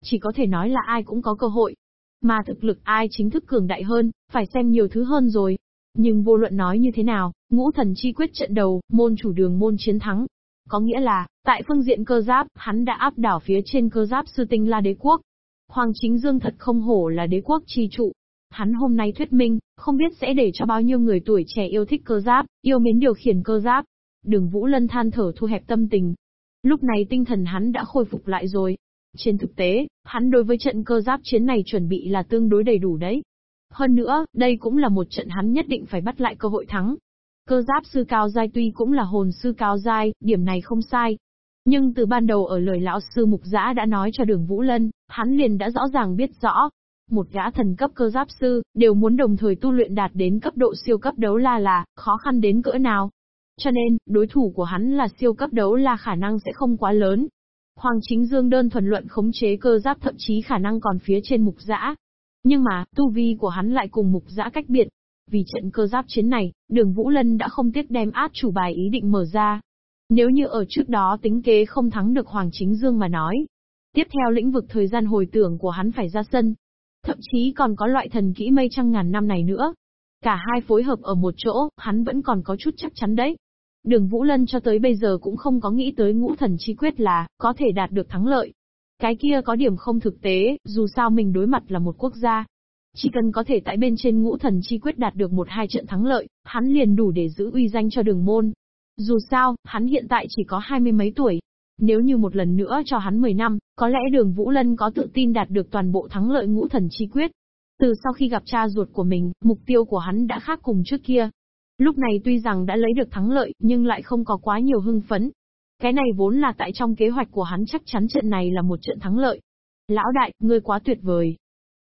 Chỉ có thể nói là ai cũng có cơ hội. Mà thực lực ai chính thức cường đại hơn, phải xem nhiều thứ hơn rồi. Nhưng vô luận nói như thế nào, ngũ thần chi quyết trận đầu, môn chủ đường môn chiến thắng. Có nghĩa là, tại phương diện cơ giáp, hắn đã áp đảo phía trên cơ giáp sư tinh la đế quốc. Hoàng chính dương thật không hổ là đế quốc chi trụ. Hắn hôm nay thuyết minh, không biết sẽ để cho bao nhiêu người tuổi trẻ yêu thích cơ giáp, yêu mến điều khiển cơ giáp. Đường Vũ Lân than thở thu hẹp tâm tình. Lúc này tinh thần hắn đã khôi phục lại rồi. Trên thực tế, hắn đối với trận cơ giáp chiến này chuẩn bị là tương đối đầy đủ đấy. Hơn nữa, đây cũng là một trận hắn nhất định phải bắt lại cơ hội thắng. Cơ giáp sư cao giai tuy cũng là hồn sư cao giai, điểm này không sai. Nhưng từ ban đầu ở lời lão sư mục giã đã nói cho đường Vũ Lân, hắn liền đã rõ ràng biết rõ. Một gã thần cấp cơ giáp sư, đều muốn đồng thời tu luyện đạt đến cấp độ siêu cấp đấu la là, khó khăn đến cỡ nào. Cho nên, đối thủ của hắn là siêu cấp đấu la khả năng sẽ không quá lớn. Hoàng Chính Dương đơn thuần luận khống chế cơ giáp thậm chí khả năng còn phía trên mục giã. Nhưng mà, tu vi của hắn lại cùng mục giã cách biệt. Vì trận cơ giáp chiến này, đường Vũ Lân đã không tiếc đem át chủ bài ý định mở ra. Nếu như ở trước đó tính kế không thắng được Hoàng Chính Dương mà nói. Tiếp theo lĩnh vực thời gian hồi tưởng của hắn phải ra sân. Thậm chí còn có loại thần kỹ mây trăng ngàn năm này nữa. Cả hai phối hợp ở một chỗ, hắn vẫn còn có chút chắc chắn đấy. Đường Vũ Lân cho tới bây giờ cũng không có nghĩ tới ngũ thần chi quyết là, có thể đạt được thắng lợi. Cái kia có điểm không thực tế, dù sao mình đối mặt là một quốc gia. Chỉ cần có thể tại bên trên ngũ thần chi quyết đạt được một hai trận thắng lợi, hắn liền đủ để giữ uy danh cho đường môn. Dù sao, hắn hiện tại chỉ có hai mươi mấy tuổi. Nếu như một lần nữa cho hắn 10 năm, có lẽ đường Vũ Lân có tự tin đạt được toàn bộ thắng lợi ngũ thần chi quyết. Từ sau khi gặp cha ruột của mình, mục tiêu của hắn đã khác cùng trước kia. Lúc này tuy rằng đã lấy được thắng lợi, nhưng lại không có quá nhiều hưng phấn. Cái này vốn là tại trong kế hoạch của hắn chắc chắn trận này là một trận thắng lợi. Lão đại, ngươi quá tuyệt vời.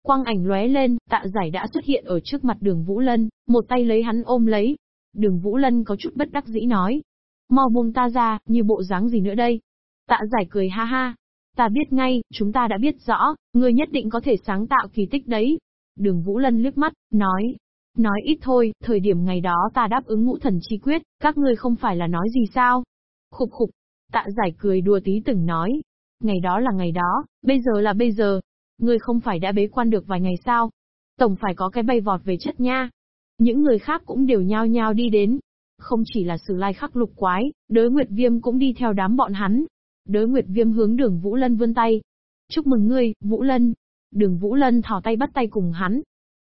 Quang ảnh lóe lên, tạ giải đã xuất hiện ở trước mặt đường Vũ Lân, một tay lấy hắn ôm lấy. Đường Vũ Lân có chút bất đắc dĩ nói. Mau buông ta ra, như bộ dáng gì nữa đây? Tạ giải cười ha ha. Ta biết ngay, chúng ta đã biết rõ, ngươi nhất định có thể sáng tạo kỳ tích đấy. Đường Vũ Lân liếc mắt, nói. Nói ít thôi, thời điểm ngày đó ta đáp ứng ngũ thần chi quyết, các ngươi không phải là nói gì sao? Khục khục, tạ giải cười đùa tí từng nói. Ngày đó là ngày đó, bây giờ là bây giờ. Ngươi không phải đã bế quan được vài ngày sao? Tổng phải có cái bay vọt về chất nha. Những người khác cũng đều nhao nhao đi đến. Không chỉ là sử lai khắc lục quái, đới Nguyệt Viêm cũng đi theo đám bọn hắn. Đới Nguyệt Viêm hướng đường Vũ Lân vươn tay. Chúc mừng ngươi, Vũ Lân. Đường Vũ Lân thò tay bắt tay cùng hắn.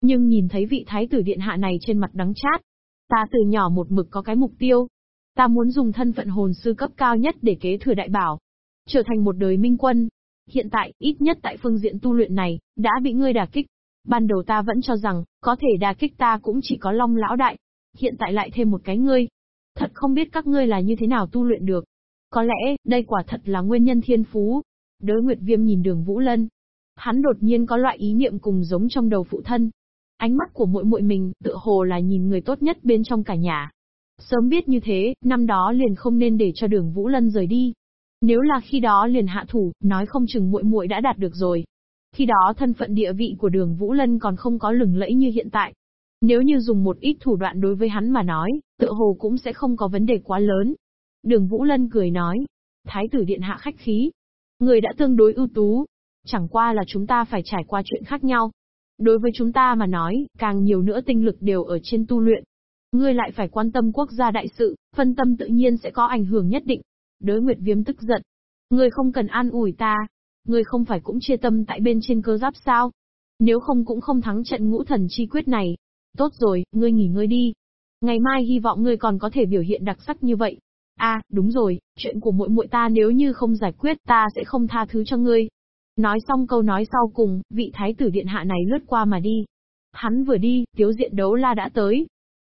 Nhưng nhìn thấy vị thái tử điện hạ này trên mặt đắng chát. Ta từ nhỏ một mực có cái mục tiêu, Ta muốn dùng thân phận hồn sư cấp cao nhất để kế thừa đại bảo. Trở thành một đời minh quân. Hiện tại, ít nhất tại phương diện tu luyện này, đã bị ngươi đả kích. Ban đầu ta vẫn cho rằng, có thể đả kích ta cũng chỉ có long lão đại. Hiện tại lại thêm một cái ngươi. Thật không biết các ngươi là như thế nào tu luyện được. Có lẽ, đây quả thật là nguyên nhân thiên phú. Đới Nguyệt Viêm nhìn đường Vũ Lân. Hắn đột nhiên có loại ý niệm cùng giống trong đầu phụ thân. Ánh mắt của muội muội mình, tựa hồ là nhìn người tốt nhất bên trong cả nhà. Sớm biết như thế, năm đó liền không nên để cho đường Vũ Lân rời đi. Nếu là khi đó liền hạ thủ, nói không chừng muội muội đã đạt được rồi. Khi đó thân phận địa vị của đường Vũ Lân còn không có lừng lẫy như hiện tại. Nếu như dùng một ít thủ đoạn đối với hắn mà nói, tự hồ cũng sẽ không có vấn đề quá lớn. Đường Vũ Lân cười nói. Thái tử điện hạ khách khí. Người đã tương đối ưu tú. Chẳng qua là chúng ta phải trải qua chuyện khác nhau. Đối với chúng ta mà nói, càng nhiều nữa tinh lực đều ở trên tu luyện. Ngươi lại phải quan tâm quốc gia đại sự, phân tâm tự nhiên sẽ có ảnh hưởng nhất định. Đới Nguyệt Viêm tức giận. Ngươi không cần an ủi ta. Ngươi không phải cũng chia tâm tại bên trên cơ giáp sao? Nếu không cũng không thắng trận ngũ thần chi quyết này. Tốt rồi, ngươi nghỉ ngơi đi. Ngày mai hy vọng ngươi còn có thể biểu hiện đặc sắc như vậy. À, đúng rồi, chuyện của muội muội ta nếu như không giải quyết ta sẽ không tha thứ cho ngươi. Nói xong câu nói sau cùng, vị thái tử điện hạ này lướt qua mà đi. Hắn vừa đi, tiếu diện đấu la đã tới.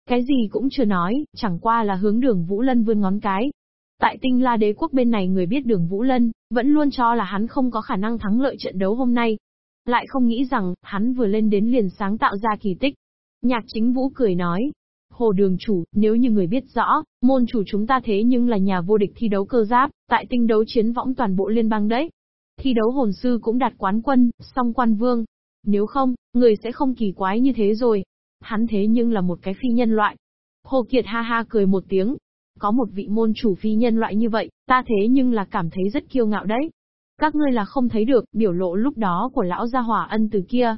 Cái gì cũng chưa nói, chẳng qua là hướng đường Vũ Lân vươn ngón cái. Tại tinh la đế quốc bên này người biết đường Vũ Lân, vẫn luôn cho là hắn không có khả năng thắng lợi trận đấu hôm nay. Lại không nghĩ rằng, hắn vừa lên đến liền sáng tạo ra kỳ tích. Nhạc chính Vũ cười nói, Hồ đường chủ, nếu như người biết rõ, môn chủ chúng ta thế nhưng là nhà vô địch thi đấu cơ giáp, tại tinh đấu chiến võng toàn bộ liên bang đấy. Thi đấu hồn sư cũng đạt quán quân, song quan vương. Nếu không, người sẽ không kỳ quái như thế rồi. Hắn thế nhưng là một cái phi nhân loại. Hồ Kiệt ha ha cười một tiếng. Có một vị môn chủ phi nhân loại như vậy, ta thế nhưng là cảm thấy rất kiêu ngạo đấy. Các ngươi là không thấy được, biểu lộ lúc đó của lão gia hỏa ân từ kia.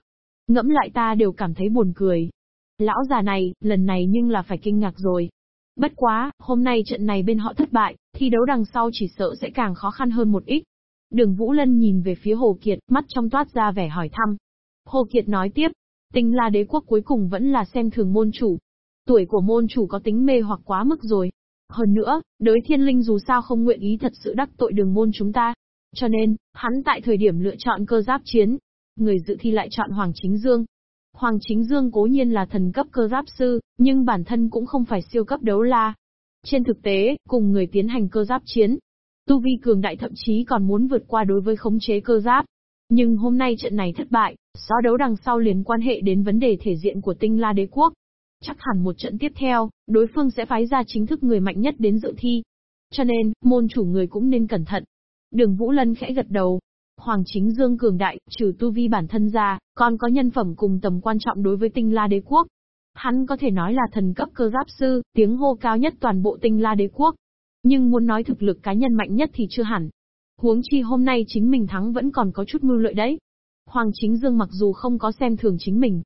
Ngẫm lại ta đều cảm thấy buồn cười. Lão già này, lần này nhưng là phải kinh ngạc rồi. Bất quá, hôm nay trận này bên họ thất bại, thi đấu đằng sau chỉ sợ sẽ càng khó khăn hơn một ít. Đường Vũ Lân nhìn về phía Hồ Kiệt, mắt trong toát ra vẻ hỏi thăm. Hồ Kiệt nói tiếp, Tinh la đế quốc cuối cùng vẫn là xem thường môn chủ. Tuổi của môn chủ có tính mê hoặc quá mức rồi. Hơn nữa, đới thiên linh dù sao không nguyện ý thật sự đắc tội đường môn chúng ta. Cho nên, hắn tại thời điểm lựa chọn cơ giáp chiến, người dự thi lại chọn Hoàng Chính Dương. Hoàng Chính Dương cố nhiên là thần cấp cơ giáp sư, nhưng bản thân cũng không phải siêu cấp đấu la. Trên thực tế, cùng người tiến hành cơ giáp chiến, Tu Vi cường đại thậm chí còn muốn vượt qua đối với khống chế cơ giáp. Nhưng hôm nay trận này thất bại, so đấu đằng sau liền quan hệ đến vấn đề thể diện của tinh la đế quốc. Chắc hẳn một trận tiếp theo, đối phương sẽ phái ra chính thức người mạnh nhất đến dự thi. Cho nên, môn chủ người cũng nên cẩn thận. Đường Vũ Lân khẽ gật đầu. Hoàng chính dương cường đại, trừ tu vi bản thân ra, còn có nhân phẩm cùng tầm quan trọng đối với tinh la đế quốc. Hắn có thể nói là thần cấp cơ giáp sư, tiếng hô cao nhất toàn bộ tinh la đế quốc. Nhưng muốn nói thực lực cá nhân mạnh nhất thì chưa hẳn. Huống chi hôm nay chính mình thắng vẫn còn có chút mưu lợi đấy. Hoàng Chính Dương mặc dù không có xem thường chính mình,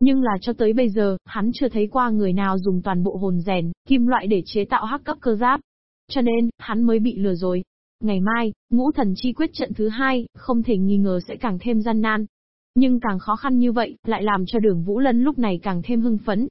nhưng là cho tới bây giờ, hắn chưa thấy qua người nào dùng toàn bộ hồn rèn, kim loại để chế tạo hắc cấp cơ giáp. Cho nên, hắn mới bị lừa rồi. Ngày mai, ngũ thần chi quyết trận thứ hai, không thể nghi ngờ sẽ càng thêm gian nan. Nhưng càng khó khăn như vậy, lại làm cho đường Vũ Lân lúc này càng thêm hưng phấn.